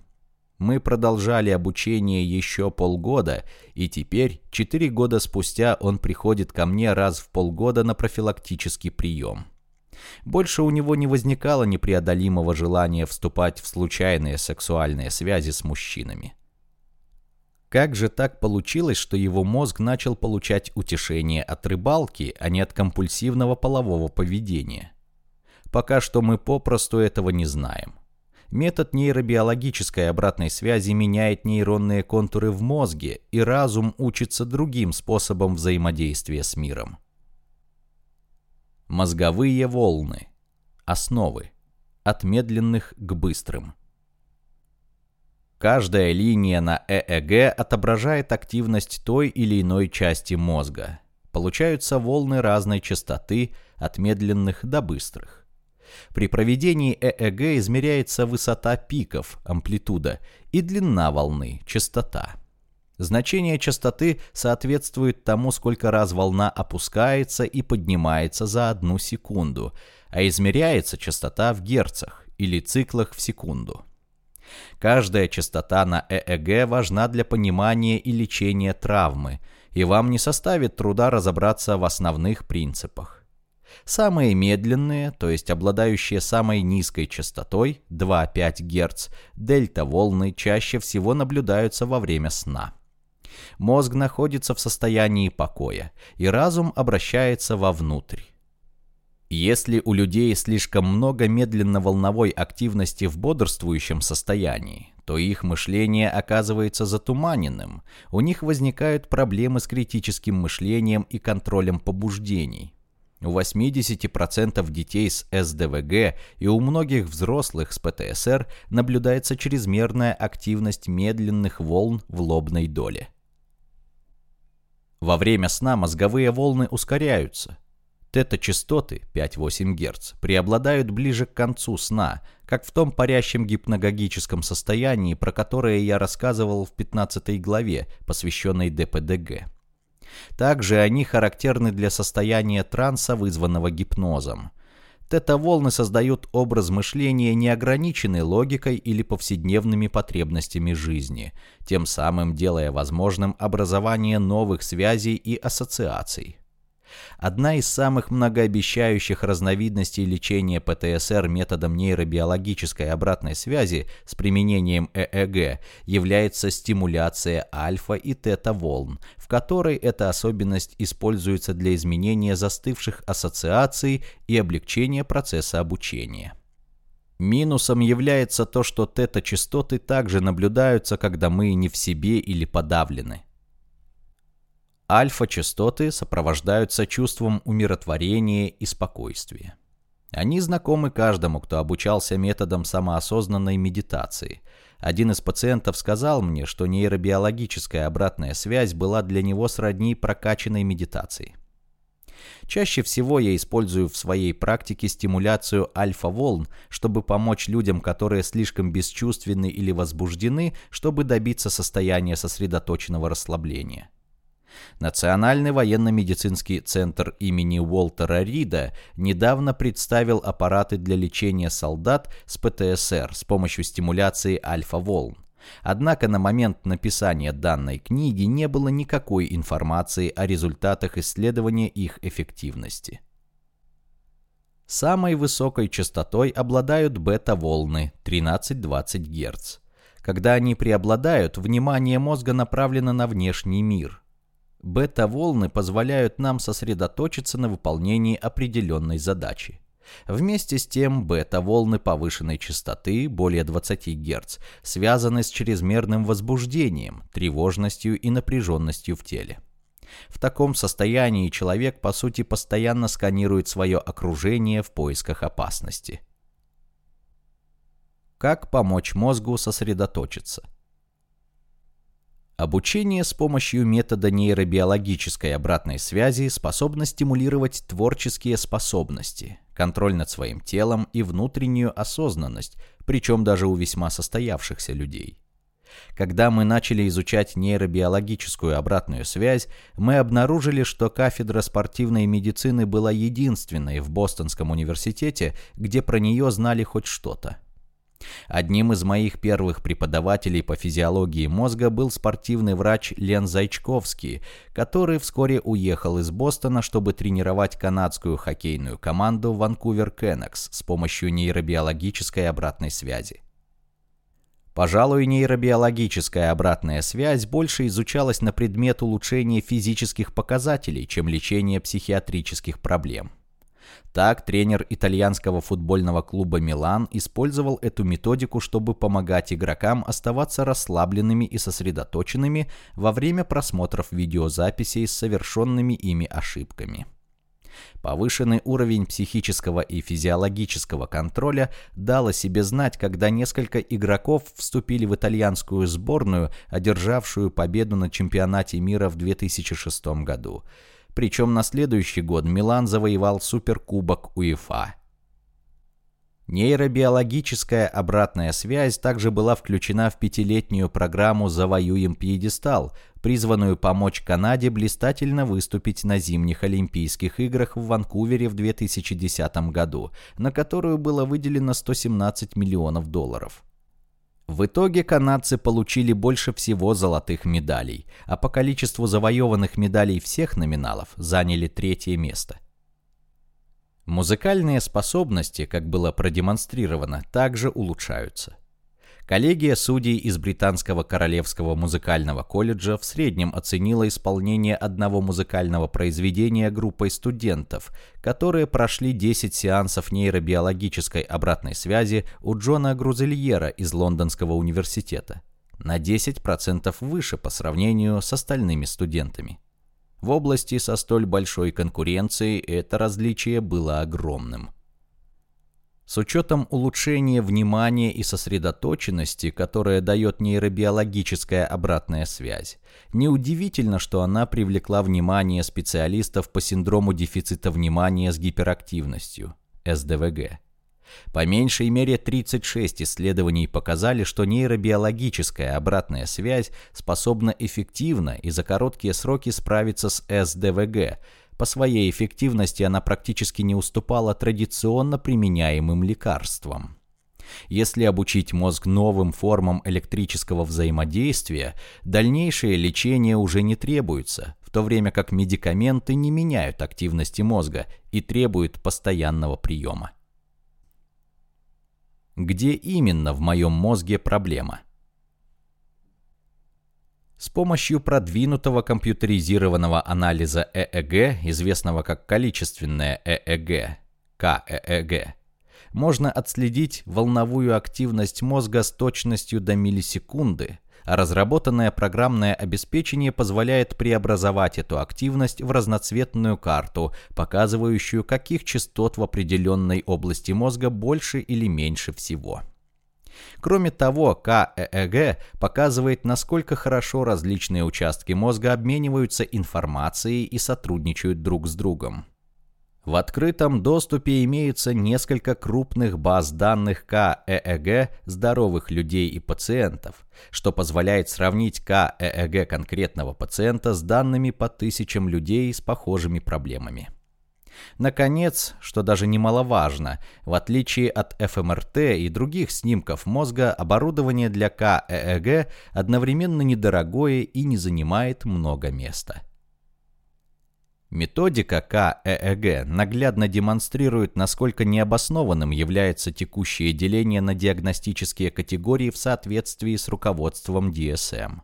Мы продолжали обучение еще полгода, и теперь, четыре года спустя, он приходит ко мне раз в полгода на профилактический прием. Больше у него не возникало непреодолимого желания вступать в случайные сексуальные связи с мужчинами. Как же так получилось, что его мозг начал получать утешение от рыбалки, а не от компульсивного полового поведения? Пока что мы попросту этого не знаем. Метод нейробиологической обратной связи меняет нейронные контуры в мозге, и разум учится другим способом взаимодействия с миром. Мозговые волны. Основы. От медленных к быстрым. Каждая линия на ЭЭГ отображает активность той или иной части мозга. Получаются волны разной частоты, от медленных до быстрых. При проведении ЭЭГ измеряется высота пиков, амплитуда, и длина волны, частота. Значение частоты соответствует тому, сколько раз волна опускается и поднимается за одну секунду, а измеряется частота в герцах или циклах в секунду. Каждая частота на ЭЭГ важна для понимания и лечения травмы, и вам не составит труда разобраться в основных принципах. Самые медленные, то есть обладающие самой низкой частотой 2-5 Гц, дельта-волны чаще всего наблюдаются во время сна. Мозг находится в состоянии покоя, и разум обращается вовнутрь. Если у людей слишком много медленно-волновой активности в бодрствующем состоянии, то их мышление оказывается затуманенным, у них возникают проблемы с критическим мышлением и контролем побуждений. У 80% детей с СДВГ и у многих взрослых с ПТСР наблюдается чрезмерная активность медленных волн в лобной доле. Во время сна мозговые волны ускоряются. Тета-частоты 5-8 Гц преобладают ближе к концу сна, как в том парящем гипногогическом состоянии, про которое я рассказывал в 15 главе, посвященной ДПДГ. Также они характерны для состояния транса, вызванного гипнозом. Тета-волны создают образ мышления, не ограниченный логикой или повседневными потребностями жизни, тем самым делая возможным образование новых связей и ассоциаций. Одна из самых многообещающих разновидностей лечения ПТСР методом нейробиологической обратной связи с применением ЭЭГ является стимуляция альфа и тета-волн, в которой эта особенность используется для изменения застывших ассоциаций и облегчения процесса обучения. Минусом является то, что тета-частоты также наблюдаются, когда мы не в себе или подавлены. Альфа-частоты сопровождаются чувством умиротворения и спокойствия. Они знакомы каждому, кто обучался методом самоосознанной медитации. Один из пациентов сказал мне, что нейробиологическая обратная связь была для него сродни прокачанной медитации. Чаще всего я использую в своей практике стимуляцию альфа-волн, чтобы помочь людям, которые слишком бесчувственны или возбуждены, чтобы добиться состояния сосредоточенного расслабления. Национальный военно-медицинский центр имени Уолтера Рида недавно представил аппараты для лечения солдат с ПТСР с помощью стимуляции альфа-волн. Однако на момент написания данной книги не было никакой информации о результатах исследования их эффективности. Самой высокой частотой обладают бета-волны 13-20 Гц. Когда они преобладают, внимание мозга направлено на внешний мир. Бета-волны позволяют нам сосредоточиться на выполнении определенной задачи. Вместе с тем, бета-волны повышенной частоты, более 20 Гц, связаны с чрезмерным возбуждением, тревожностью и напряженностью в теле. В таком состоянии человек, по сути, постоянно сканирует свое окружение в поисках опасности. Как помочь мозгу сосредоточиться? Обучение с помощью метода нейробиологической обратной связи способно стимулировать творческие способности, контроль над своим телом и внутреннюю осознанность, причем даже у весьма состоявшихся людей. Когда мы начали изучать нейробиологическую обратную связь, мы обнаружили, что кафедра спортивной медицины была единственной в Бостонском университете, где про нее знали хоть что-то. Одним из моих первых преподавателей по физиологии мозга был спортивный врач Лен Зайчковский, который вскоре уехал из Бостона, чтобы тренировать канадскую хоккейную команду Ванкувер Кеннекс с помощью нейробиологической обратной связи. Пожалуй, нейробиологическая обратная связь больше изучалась на предмет улучшения физических показателей, чем лечения психиатрических проблем. Так, тренер итальянского футбольного клуба «Милан» использовал эту методику, чтобы помогать игрокам оставаться расслабленными и сосредоточенными во время просмотров видеозаписей с совершенными ими ошибками. Повышенный уровень психического и физиологического контроля дал о себе знать, когда несколько игроков вступили в итальянскую сборную, одержавшую победу на чемпионате мира в 2006 году – причем на следующий год Милан завоевал Суперкубок УЕФА. Нейробиологическая обратная связь также была включена в пятилетнюю программу «Завоюем пьедестал», призванную помочь Канаде блистательно выступить на зимних Олимпийских играх в Ванкувере в 2010 году, на которую было выделено 117 миллионов долларов. В итоге канадцы получили больше всего золотых медалей, а по количеству завоеванных медалей всех номиналов заняли третье место. Музыкальные способности, как было продемонстрировано, также улучшаются. Коллегия судей из Британского Королевского музыкального колледжа в среднем оценила исполнение одного музыкального произведения группой студентов, которые прошли 10 сеансов нейробиологической обратной связи у Джона Грузельера из Лондонского университета. На 10% выше по сравнению с остальными студентами. В области со столь большой конкуренцией это различие было огромным. С учетом улучшения внимания и сосредоточенности, которое дает нейробиологическая обратная связь, неудивительно, что она привлекла внимание специалистов по синдрому дефицита внимания с гиперактивностью, СДВГ. По меньшей мере 36 исследований показали, что нейробиологическая обратная связь способна эффективно и за короткие сроки справиться с СДВГ – по своей эффективности она практически не уступала традиционно применяемым лекарствам. Если обучить мозг новым формам электрического взаимодействия, дальнейшее лечение уже не требуется, в то время как медикаменты не меняют активности мозга и требуют постоянного приема. Где именно в моем мозге проблема? С помощью продвинутого компьютеризированного анализа ЭЭГ, известного как количественное ЭЭГ, КЭЭГ, можно отследить волновую активность мозга с точностью до миллисекунды, а разработанное программное обеспечение позволяет преобразовать эту активность в разноцветную карту, показывающую, каких частот в определенной области мозга больше или меньше всего. Кроме того, КЭЭГ показывает, насколько хорошо различные участки мозга обмениваются информацией и сотрудничают друг с другом. В открытом доступе имеется несколько крупных баз данных КЭЭГ здоровых людей и пациентов, что позволяет сравнить КЭЭГ конкретного пациента с данными по тысячам людей с похожими проблемами. Наконец, что даже немаловажно, в отличие от ФМРТ и других снимков мозга, оборудование для КЭЭГ одновременно недорогое и не занимает много места. Методика КЭЭГ наглядно демонстрирует, насколько необоснованным является текущее деление на диагностические категории в соответствии с руководством DSM.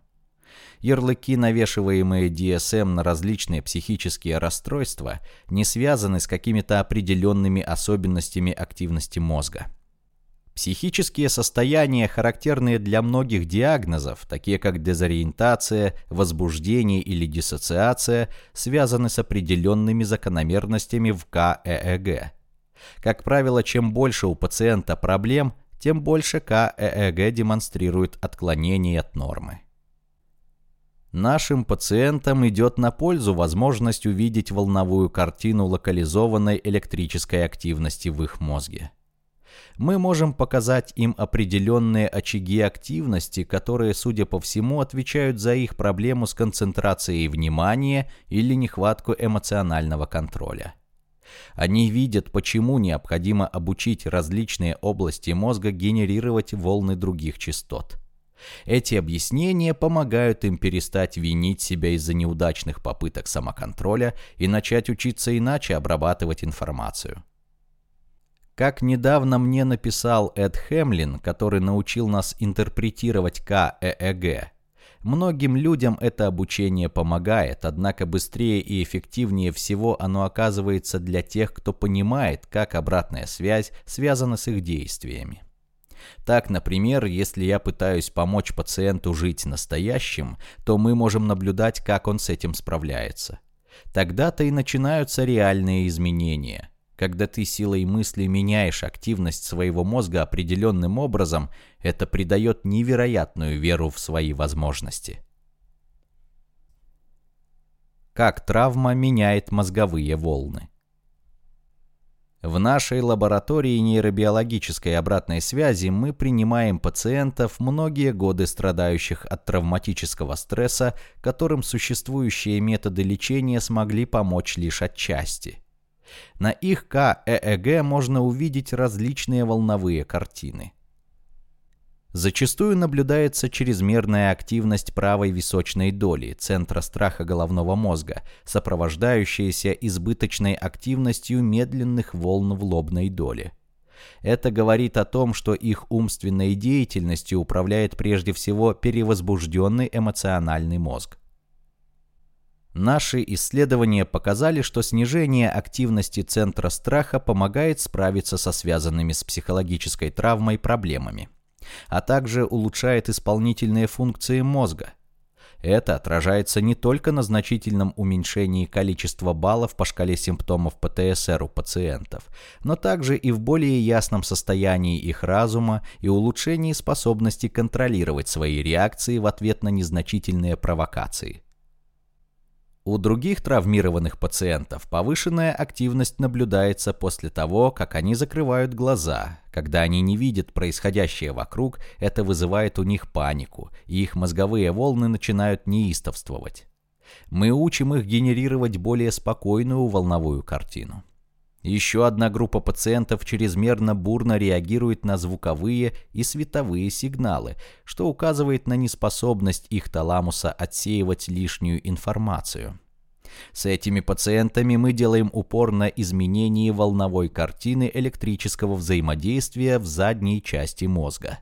Ярлыки, навешиваемые DSM на различные психические расстройства, не связаны с какими-то определенными особенностями активности мозга. Психические состояния, характерные для многих диагнозов, такие как дезориентация, возбуждение или диссоциация, связаны с определенными закономерностями в КЭЭГ. Как правило, чем больше у пациента проблем, тем больше КЭЭГ демонстрирует отклонение от нормы. Нашим пациентам идет на пользу возможность увидеть волновую картину локализованной электрической активности в их мозге мы можем показать им определенные очаги активности, которые, судя по всему, отвечают за их проблему с концентрацией внимания или нехватку эмоционального контроля. Они видят, почему необходимо обучить различные области мозга генерировать волны других частот. Эти объяснения помогают им перестать винить себя из-за неудачных попыток самоконтроля и начать учиться иначе обрабатывать информацию. Как недавно мне написал Эд Хемлин, который научил нас интерпретировать КЭЭГ, многим людям это обучение помогает, однако быстрее и эффективнее всего оно оказывается для тех, кто понимает, как обратная связь связана с их действиями. Так, например, если я пытаюсь помочь пациенту жить настоящим, то мы можем наблюдать, как он с этим справляется. Тогда-то и начинаются реальные изменения. Когда ты силой мысли меняешь активность своего мозга определенным образом, это придает невероятную веру в свои возможности. Как травма меняет мозговые волны? В нашей лаборатории нейробиологической обратной связи мы принимаем пациентов, многие годы страдающих от травматического стресса, которым существующие методы лечения смогли помочь лишь отчасти. На их КЭЭГ можно увидеть различные волновые картины. Зачастую наблюдается чрезмерная активность правой височной доли, центра страха головного мозга, сопровождающаяся избыточной активностью медленных волн в лобной доле. Это говорит о том, что их умственной деятельностью управляет прежде всего перевозбужденный эмоциональный мозг. Наши исследования показали, что снижение активности центра страха помогает справиться со связанными с психологической травмой проблемами, а также улучшает исполнительные функции мозга. Это отражается не только на значительном уменьшении количества баллов по шкале симптомов ПТСР у пациентов, но также и в более ясном состоянии их разума и улучшении способности контролировать свои реакции в ответ на незначительные провокации. У других травмированных пациентов повышенная активность наблюдается после того, как они закрывают глаза. Когда они не видят происходящее вокруг, это вызывает у них панику, и их мозговые волны начинают неистовствовать. Мы учим их генерировать более спокойную волновую картину. Еще одна группа пациентов чрезмерно бурно реагирует на звуковые и световые сигналы, что указывает на неспособность их таламуса отсеивать лишнюю информацию. С этими пациентами мы делаем упор на изменение волновой картины электрического взаимодействия в задней части мозга.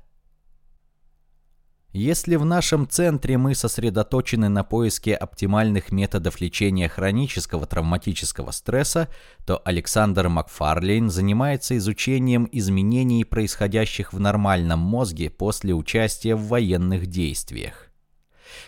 Если в нашем центре мы сосредоточены на поиске оптимальных методов лечения хронического травматического стресса, то Александр Макфарлейн занимается изучением изменений, происходящих в нормальном мозге после участия в военных действиях.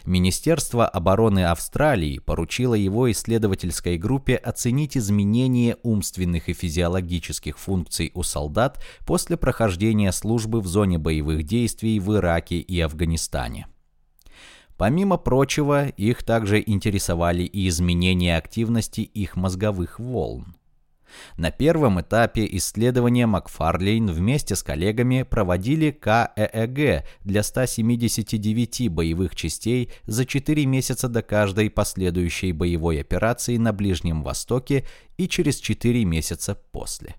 Министерство обороны Австралии поручило его исследовательской группе оценить изменения умственных и физиологических функций у солдат после прохождения службы в зоне боевых действий в Ираке и Афганистане. Помимо прочего, их также интересовали и изменения активности их мозговых волн. На первом этапе исследования Макфарлейн вместе с коллегами проводили КЭЭГ для 179 боевых частей за 4 месяца до каждой последующей боевой операции на Ближнем Востоке и через 4 месяца после.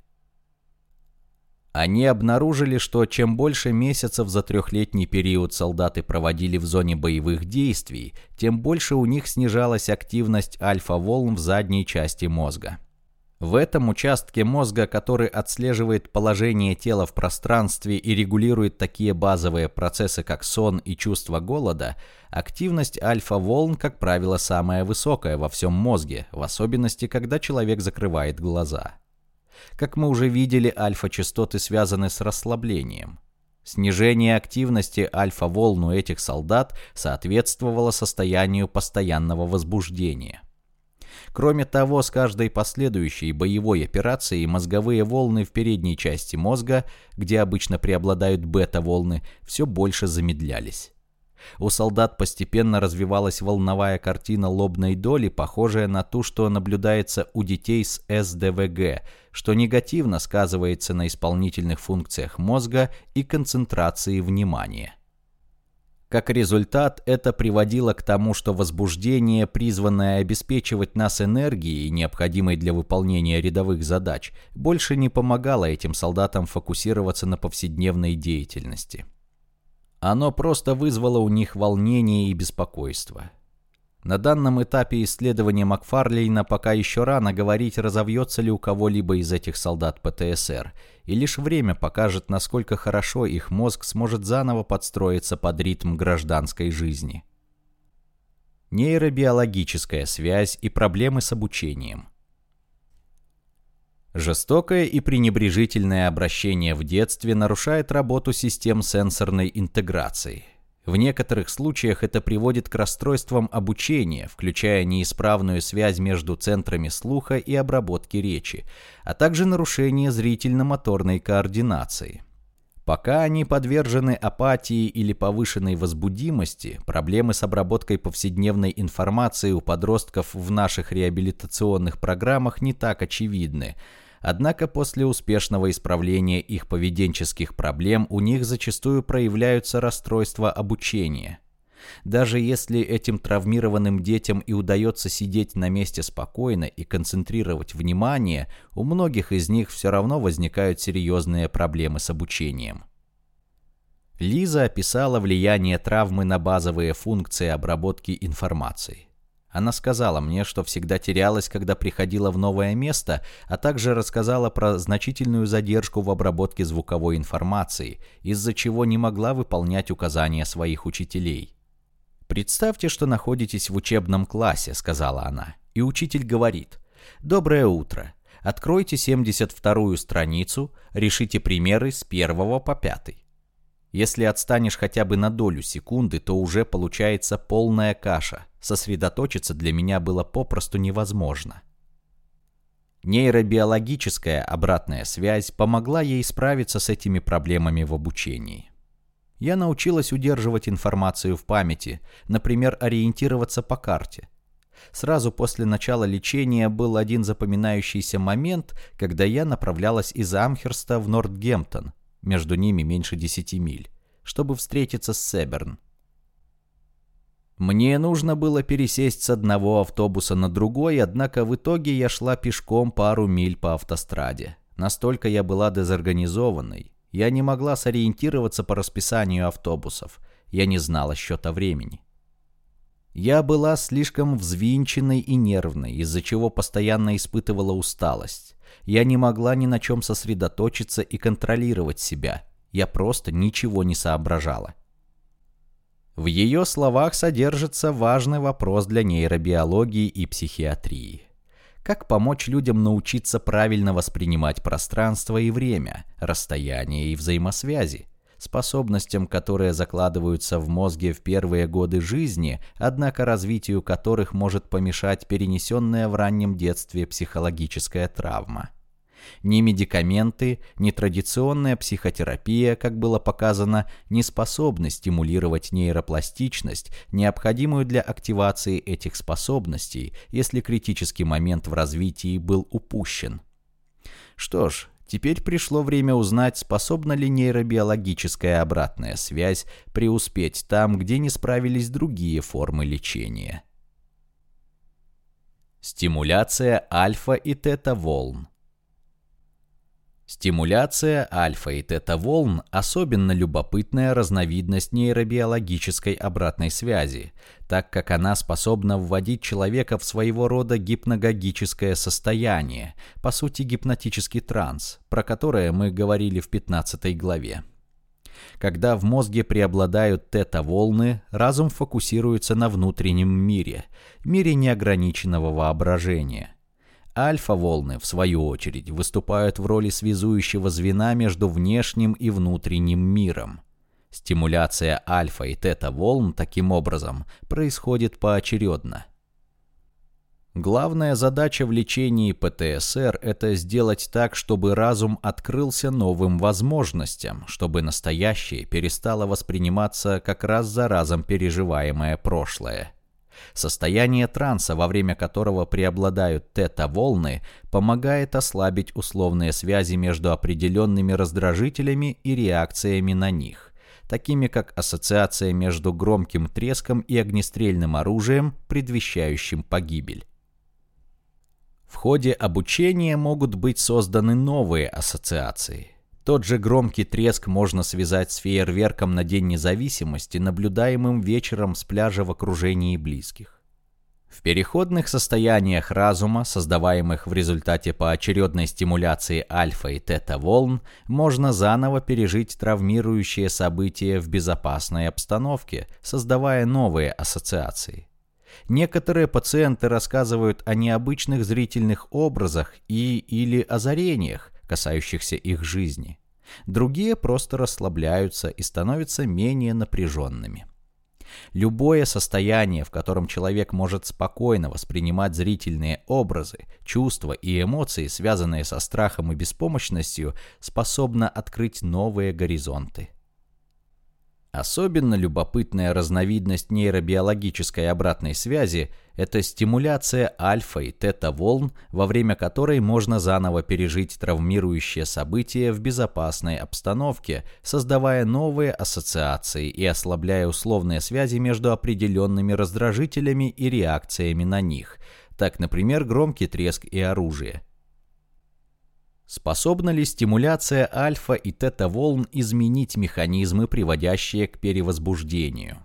Они обнаружили, что чем больше месяцев за трехлетний период солдаты проводили в зоне боевых действий, тем больше у них снижалась активность альфа-волн в задней части мозга. В этом участке мозга, который отслеживает положение тела в пространстве и регулирует такие базовые процессы, как сон и чувство голода, активность альфа-волн, как правило, самая высокая во всем мозге, в особенности, когда человек закрывает глаза. Как мы уже видели, альфа-частоты связаны с расслаблением. Снижение активности альфа-волн у этих солдат соответствовало состоянию постоянного возбуждения – Кроме того, с каждой последующей боевой операцией мозговые волны в передней части мозга, где обычно преобладают бета-волны, все больше замедлялись. У солдат постепенно развивалась волновая картина лобной доли, похожая на ту, что наблюдается у детей с СДВГ, что негативно сказывается на исполнительных функциях мозга и концентрации внимания. Как результат, это приводило к тому, что возбуждение, призванное обеспечивать нас энергией, необходимой для выполнения рядовых задач, больше не помогало этим солдатам фокусироваться на повседневной деятельности. Оно просто вызвало у них волнение и беспокойство. На данном этапе исследования Макфарлейна пока еще рано говорить, разовьется ли у кого-либо из этих солдат ПТСР, и лишь время покажет, насколько хорошо их мозг сможет заново подстроиться под ритм гражданской жизни. Нейробиологическая связь и проблемы с обучением. Жестокое и пренебрежительное обращение в детстве нарушает работу систем сенсорной интеграции – в некоторых случаях это приводит к расстройствам обучения, включая неисправную связь между центрами слуха и обработки речи, а также нарушение зрительно-моторной координации. Пока они подвержены апатии или повышенной возбудимости, проблемы с обработкой повседневной информации у подростков в наших реабилитационных программах не так очевидны – Однако после успешного исправления их поведенческих проблем у них зачастую проявляются расстройства обучения. Даже если этим травмированным детям и удается сидеть на месте спокойно и концентрировать внимание, у многих из них все равно возникают серьезные проблемы с обучением. Лиза описала влияние травмы на базовые функции обработки информации. Она сказала мне, что всегда терялась, когда приходила в новое место, а также рассказала про значительную задержку в обработке звуковой информации, из-за чего не могла выполнять указания своих учителей. «Представьте, что находитесь в учебном классе», — сказала она, и учитель говорит, «Доброе утро. Откройте 72-ю страницу, решите примеры с 1 по 5. Если отстанешь хотя бы на долю секунды, то уже получается полная каша. Сосредоточиться для меня было попросту невозможно. Нейробиологическая обратная связь помогла ей справиться с этими проблемами в обучении. Я научилась удерживать информацию в памяти, например, ориентироваться по карте. Сразу после начала лечения был один запоминающийся момент, когда я направлялась из Амхерста в Нортгемптон – между ними меньше десяти миль, чтобы встретиться с Себерн. Мне нужно было пересесть с одного автобуса на другой, однако в итоге я шла пешком пару миль по автостраде. Настолько я была дезорганизованной. Я не могла сориентироваться по расписанию автобусов. Я не знала счета времени. Я была слишком взвинченной и нервной, из-за чего постоянно испытывала усталость. Я не могла ни на чем сосредоточиться и контролировать себя. Я просто ничего не соображала. В ее словах содержится важный вопрос для нейробиологии и психиатрии. Как помочь людям научиться правильно воспринимать пространство и время, расстояние и взаимосвязи? Способностям, которые закладываются в мозге в первые годы жизни, однако развитию которых может помешать перенесенная в раннем детстве психологическая травма. Ни медикаменты, ни традиционная психотерапия, как было показано, не способны стимулировать нейропластичность, необходимую для активации этих способностей, если критический момент в развитии был упущен. Что ж, теперь пришло время узнать, способна ли нейробиологическая обратная связь преуспеть там, где не справились другие формы лечения. Стимуляция альфа и тета-волн. Стимуляция альфа и тета-волн – особенно любопытная разновидность нейробиологической обратной связи, так как она способна вводить человека в своего рода гипногогическое состояние, по сути гипнотический транс, про которое мы говорили в 15 главе. Когда в мозге преобладают тета-волны, разум фокусируется на внутреннем мире, мире неограниченного воображения – Альфа-волны, в свою очередь, выступают в роли связующего звена между внешним и внутренним миром. Стимуляция альфа и тета-волн таким образом происходит поочередно. Главная задача в лечении ПТСР – это сделать так, чтобы разум открылся новым возможностям, чтобы настоящее перестало восприниматься как раз за разом переживаемое прошлое. Состояние транса, во время которого преобладают тета-волны, помогает ослабить условные связи между определенными раздражителями и реакциями на них, такими как ассоциация между громким треском и огнестрельным оружием, предвещающим погибель. В ходе обучения могут быть созданы новые ассоциации – тот же громкий треск можно связать с фейерверком на День независимости, наблюдаемым вечером с пляжа в окружении близких. В переходных состояниях разума, создаваемых в результате поочередной стимуляции альфа и тета-волн, можно заново пережить травмирующие события в безопасной обстановке, создавая новые ассоциации. Некоторые пациенты рассказывают о необычных зрительных образах и или озарениях, касающихся их жизни. Другие просто расслабляются и становятся менее напряженными. Любое состояние, в котором человек может спокойно воспринимать зрительные образы, чувства и эмоции, связанные со страхом и беспомощностью, способно открыть новые горизонты. Особенно любопытная разновидность нейробиологической обратной связи – это стимуляция альфа и тета-волн, во время которой можно заново пережить травмирующее событие в безопасной обстановке, создавая новые ассоциации и ослабляя условные связи между определенными раздражителями и реакциями на них, так, например, громкий треск и оружие – Способна ли стимуляция альфа и тета-волн изменить механизмы, приводящие к перевозбуждению?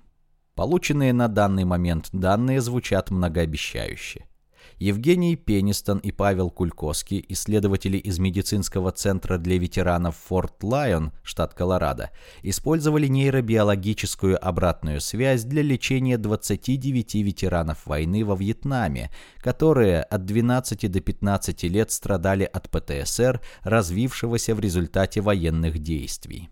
Полученные на данный момент данные звучат многообещающе. Евгений Пенистон и Павел Кулькоский, исследователи из медицинского центра для ветеранов Форт Лайон, штат Колорадо, использовали нейробиологическую обратную связь для лечения 29 ветеранов войны во Вьетнаме, которые от 12 до 15 лет страдали от ПТСР, развившегося в результате военных действий.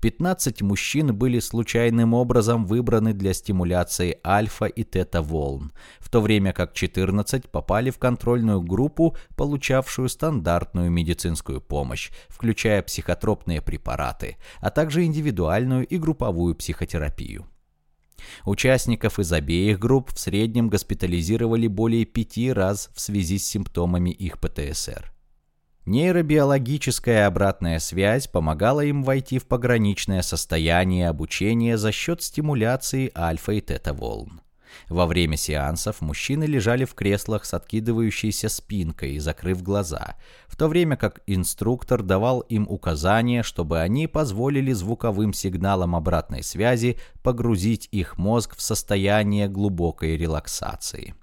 15 мужчин были случайным образом выбраны для стимуляции альфа и тета-волн, в то время как 14 попали в контрольную группу, получавшую стандартную медицинскую помощь, включая психотропные препараты, а также индивидуальную и групповую психотерапию. Участников из обеих групп в среднем госпитализировали более пяти раз в связи с симптомами их ПТСР. Нейробиологическая обратная связь помогала им войти в пограничное состояние обучения за счет стимуляции альфа и тета-волн. Во время сеансов мужчины лежали в креслах с откидывающейся спинкой, закрыв глаза, в то время как инструктор давал им указания, чтобы они позволили звуковым сигналам обратной связи погрузить их мозг в состояние глубокой релаксации.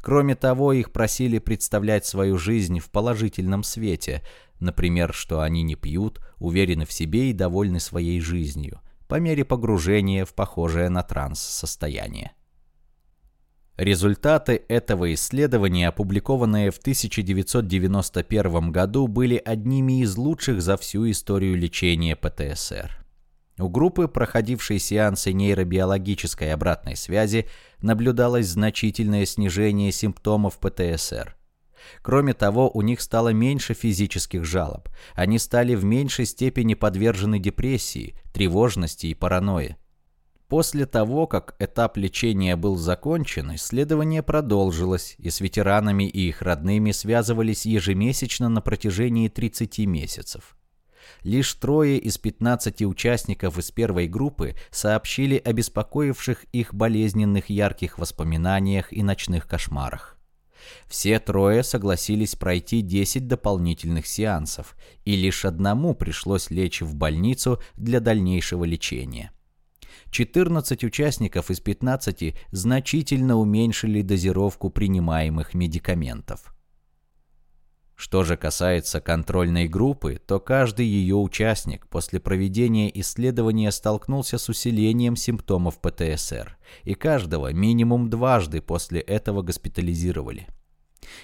Кроме того, их просили представлять свою жизнь в положительном свете, например, что они не пьют, уверены в себе и довольны своей жизнью, по мере погружения в похожее на транс состояние. Результаты этого исследования, опубликованные в 1991 году, были одними из лучших за всю историю лечения ПТСР. У группы, проходившей сеансы нейробиологической обратной связи, наблюдалось значительное снижение симптомов ПТСР. Кроме того, у них стало меньше физических жалоб. Они стали в меньшей степени подвержены депрессии, тревожности и паранойи. После того, как этап лечения был закончен, исследование продолжилось, и с ветеранами и их родными связывались ежемесячно на протяжении 30 месяцев. Лишь трое из 15 участников из первой группы сообщили о беспокоивших их болезненных ярких воспоминаниях и ночных кошмарах. Все трое согласились пройти 10 дополнительных сеансов, и лишь одному пришлось лечь в больницу для дальнейшего лечения. 14 участников из 15 значительно уменьшили дозировку принимаемых медикаментов. Что же касается контрольной группы, то каждый ее участник после проведения исследования столкнулся с усилением симптомов ПТСР, и каждого минимум дважды после этого госпитализировали.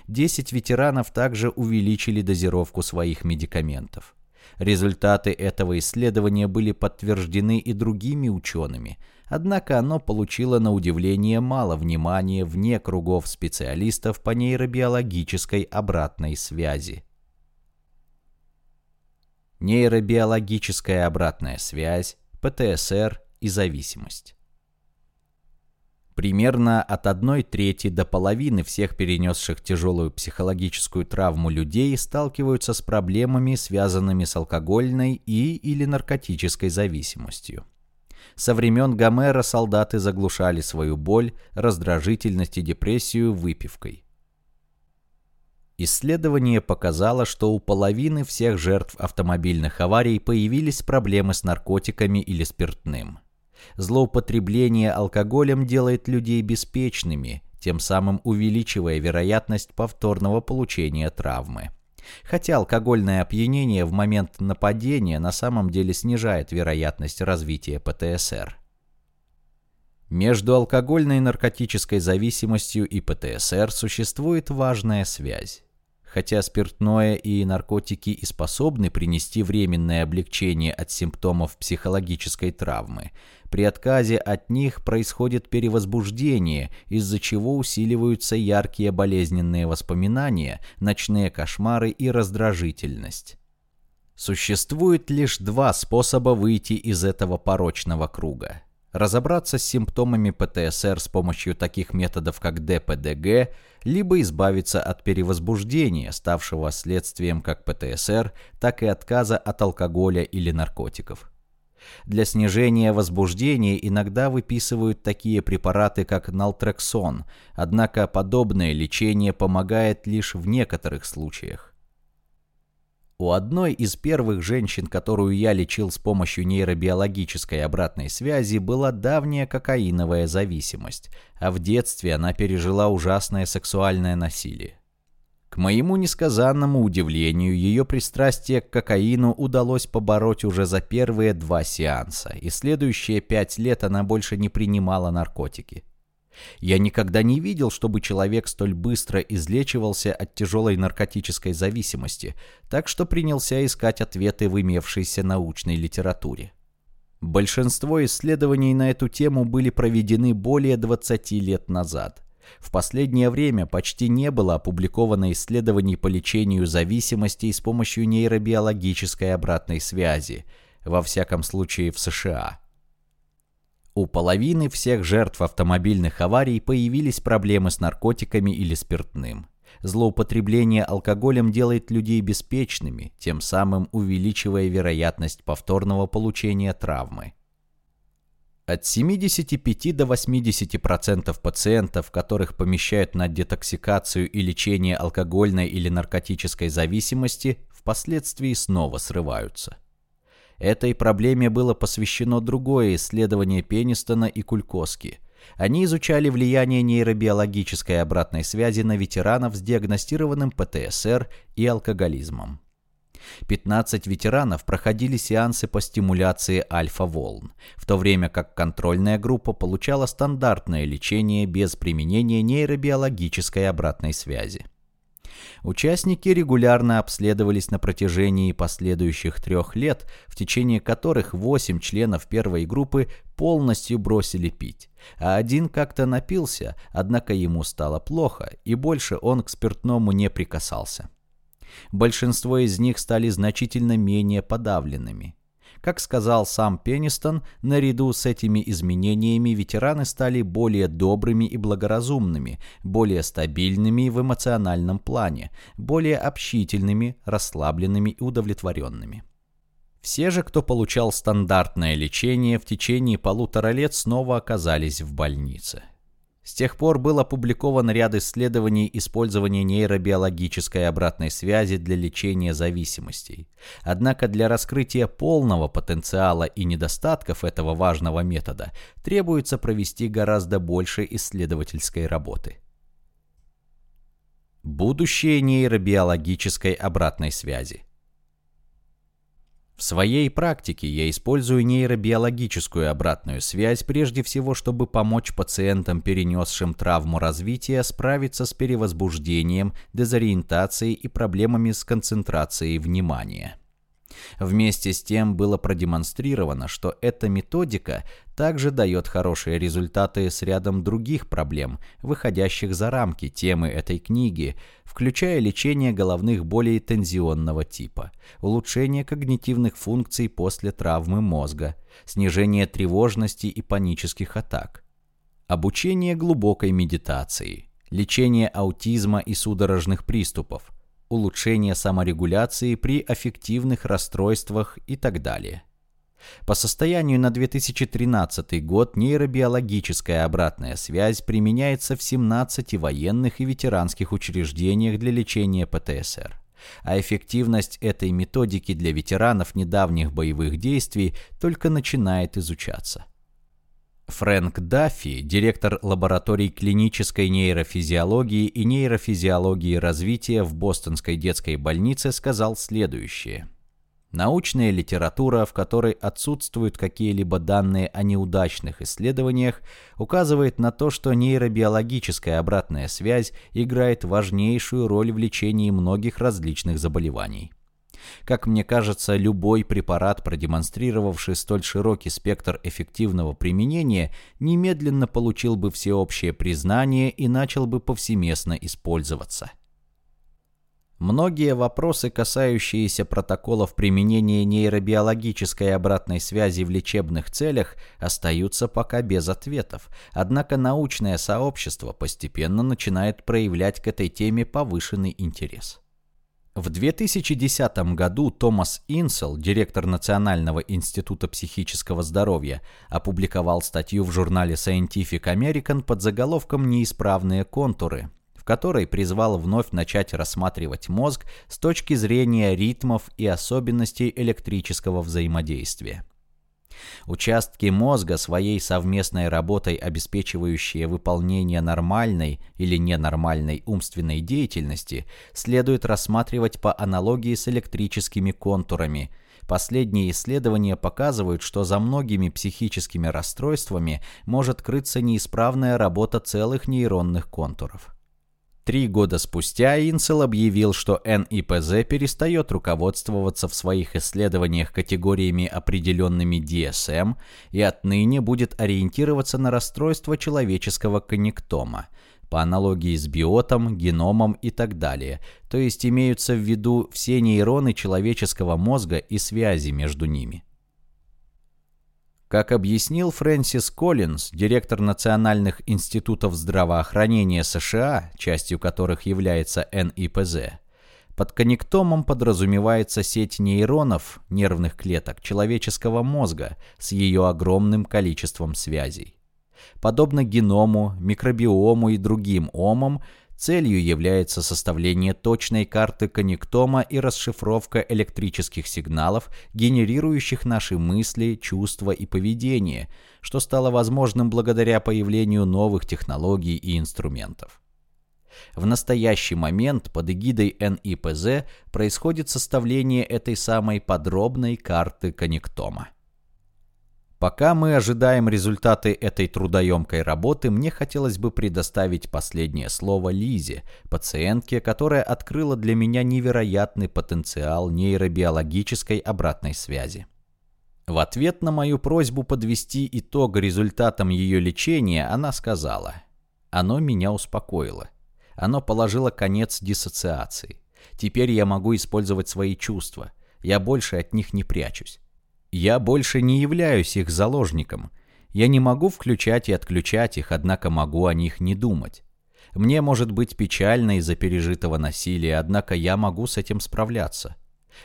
10 ветеранов также увеличили дозировку своих медикаментов. Результаты этого исследования были подтверждены и другими учеными, однако оно получило на удивление мало внимания вне кругов специалистов по нейробиологической обратной связи. Нейробиологическая обратная связь, ПТСР и зависимость. Примерно от одной трети до половины всех перенесших тяжелую психологическую травму людей сталкиваются с проблемами, связанными с алкогольной и или наркотической зависимостью. Со времен Гомера солдаты заглушали свою боль, раздражительность и депрессию выпивкой. Исследование показало, что у половины всех жертв автомобильных аварий появились проблемы с наркотиками или спиртным. Злоупотребление алкоголем делает людей беспечными, тем самым увеличивая вероятность повторного получения травмы. Хотя алкогольное опьянение в момент нападения на самом деле снижает вероятность развития ПТСР. Между алкогольной и наркотической зависимостью и ПТСР существует важная связь. Хотя спиртное и наркотики и способны принести временное облегчение от симптомов психологической травмы, при отказе от них происходит перевозбуждение, из-за чего усиливаются яркие болезненные воспоминания, ночные кошмары и раздражительность. Существует лишь два способа выйти из этого порочного круга. Разобраться с симптомами ПТСР с помощью таких методов, как ДПДГ, либо избавиться от перевозбуждения, ставшего следствием как ПТСР, так и отказа от алкоголя или наркотиков. Для снижения возбуждения иногда выписывают такие препараты, как налтрексон, однако подобное лечение помогает лишь в некоторых случаях. У одной из первых женщин, которую я лечил с помощью нейробиологической обратной связи, была давняя кокаиновая зависимость, а в детстве она пережила ужасное сексуальное насилие. Моему несказанному удивлению, ее пристрастие к кокаину удалось побороть уже за первые два сеанса, и следующие пять лет она больше не принимала наркотики. Я никогда не видел, чтобы человек столь быстро излечивался от тяжелой наркотической зависимости, так что принялся искать ответы в имевшейся научной литературе. Большинство исследований на эту тему были проведены более 20 лет назад – в последнее время почти не было опубликовано исследований по лечению зависимостей с помощью нейробиологической обратной связи, во всяком случае в США. У половины всех жертв автомобильных аварий появились проблемы с наркотиками или спиртным. Злоупотребление алкоголем делает людей беспечными, тем самым увеличивая вероятность повторного получения травмы. От 75 до 80% пациентов, которых помещают на детоксикацию и лечение алкогольной или наркотической зависимости, впоследствии снова срываются. Этой проблеме было посвящено другое исследование Пенистона и Кулькоски. Они изучали влияние нейробиологической обратной связи на ветеранов с диагностированным ПТСР и алкоголизмом. 15 ветеранов проходили сеансы по стимуляции альфа-волн, в то время как контрольная группа получала стандартное лечение без применения нейробиологической обратной связи. Участники регулярно обследовались на протяжении последующих трех лет, в течение которых восемь членов первой группы полностью бросили пить, а один как-то напился, однако ему стало плохо, и больше он к спиртному не прикасался. Большинство из них стали значительно менее подавленными. Как сказал сам Пеннистон, наряду с этими изменениями ветераны стали более добрыми и благоразумными, более стабильными в эмоциональном плане, более общительными, расслабленными и удовлетворенными. Все же, кто получал стандартное лечение, в течение полутора лет снова оказались в больнице. С тех пор был опубликован ряд исследований использования нейробиологической обратной связи для лечения зависимостей. Однако для раскрытия полного потенциала и недостатков этого важного метода требуется провести гораздо больше исследовательской работы. Будущее нейробиологической обратной связи в своей практике я использую нейробиологическую обратную связь прежде всего, чтобы помочь пациентам, перенесшим травму развития, справиться с перевозбуждением, дезориентацией и проблемами с концентрацией внимания. Вместе с тем было продемонстрировано, что эта методика также дает хорошие результаты с рядом других проблем, выходящих за рамки темы этой книги, включая лечение головных болей тензионного типа, улучшение когнитивных функций после травмы мозга, снижение тревожности и панических атак, обучение глубокой медитации, лечение аутизма и судорожных приступов – улучшение саморегуляции при аффективных расстройствах и так далее. По состоянию на 2013 год нейробиологическая обратная связь применяется в 17 военных и ветеранских учреждениях для лечения ПТСР. А эффективность этой методики для ветеранов недавних боевых действий только начинает изучаться. Фрэнк Даффи, директор лабораторий клинической нейрофизиологии и нейрофизиологии развития в Бостонской детской больнице, сказал следующее. Научная литература, в которой отсутствуют какие-либо данные о неудачных исследованиях, указывает на то, что нейробиологическая обратная связь играет важнейшую роль в лечении многих различных заболеваний. Как мне кажется, любой препарат, продемонстрировавший столь широкий спектр эффективного применения, немедленно получил бы всеобщее признание и начал бы повсеместно использоваться. Многие вопросы, касающиеся протоколов применения нейробиологической обратной связи в лечебных целях, остаются пока без ответов, однако научное сообщество постепенно начинает проявлять к этой теме повышенный интерес. В 2010 году Томас Инсел, директор Национального института психического здоровья, опубликовал статью в журнале Scientific American под заголовком «Неисправные контуры», которой призвал вновь начать рассматривать мозг с точки зрения ритмов и особенностей электрического взаимодействия. Участки мозга своей совместной работой, обеспечивающие выполнение нормальной или ненормальной умственной деятельности, следует рассматривать по аналогии с электрическими контурами. Последние исследования показывают, что за многими психическими расстройствами может крыться неисправная работа целых нейронных контуров. Три года спустя Инсел объявил, что НИПЗ перестает руководствоваться в своих исследованиях категориями определенными DSM и отныне будет ориентироваться на расстройство человеческого коннектома, по аналогии с биотом, геномом и так далее, то есть имеются в виду все нейроны человеческого мозга и связи между ними. Как объяснил Фрэнсис Коллинз, директор Национальных институтов здравоохранения США, частью которых является НИПЗ, под коннектомом подразумевается сеть нейронов, нервных клеток человеческого мозга с ее огромным количеством связей. Подобно геному, микробиому и другим омам, Целью является составление точной карты коннектома и расшифровка электрических сигналов, генерирующих наши мысли, чувства и поведение, что стало возможным благодаря появлению новых технологий и инструментов. В настоящий момент под эгидой НИПЗ происходит составление этой самой подробной карты коннектома. Пока мы ожидаем результаты этой трудоемкой работы, мне хотелось бы предоставить последнее слово Лизе, пациентке, которая открыла для меня невероятный потенциал нейробиологической обратной связи. В ответ на мою просьбу подвести итог результатам ее лечения, она сказала, «Оно меня успокоило. Оно положило конец диссоциации. Теперь я могу использовать свои чувства. Я больше от них не прячусь. Я больше не являюсь их заложником. Я не могу включать и отключать их, однако могу о них не думать. Мне может быть печально из-за пережитого насилия, однако я могу с этим справляться.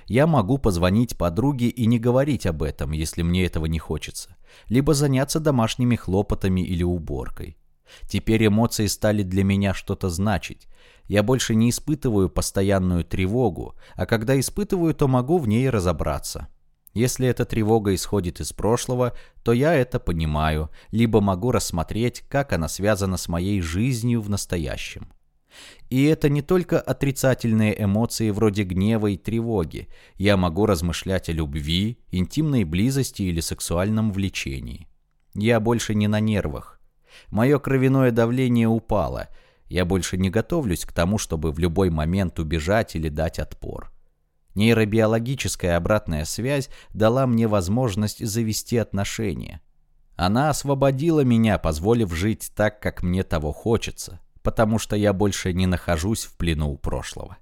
Я могу позвонить подруге и не говорить об этом, если мне этого не хочется, либо заняться домашними хлопотами или уборкой. Теперь эмоции стали для меня что-то значить. Я больше не испытываю постоянную тревогу, а когда испытываю, то могу в ней разобраться. Если эта тревога исходит из прошлого, то я это понимаю, либо могу рассмотреть, как она связана с моей жизнью в настоящем. И это не только отрицательные эмоции вроде гнева и тревоги. Я могу размышлять о любви, интимной близости или сексуальном влечении. Я больше не на нервах. Мое кровяное давление упало. Я больше не готовлюсь к тому, чтобы в любой момент убежать или дать отпор. Нейробиологическая обратная связь дала мне возможность завести отношения. Она освободила меня, позволив жить так, как мне того хочется, потому что я больше не нахожусь в плену у прошлого.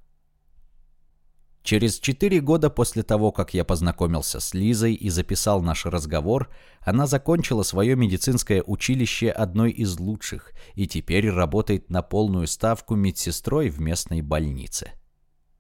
Через четыре года после того, как я познакомился с Лизой и записал наш разговор, она закончила свое медицинское училище одной из лучших и теперь работает на полную ставку медсестрой в местной больнице.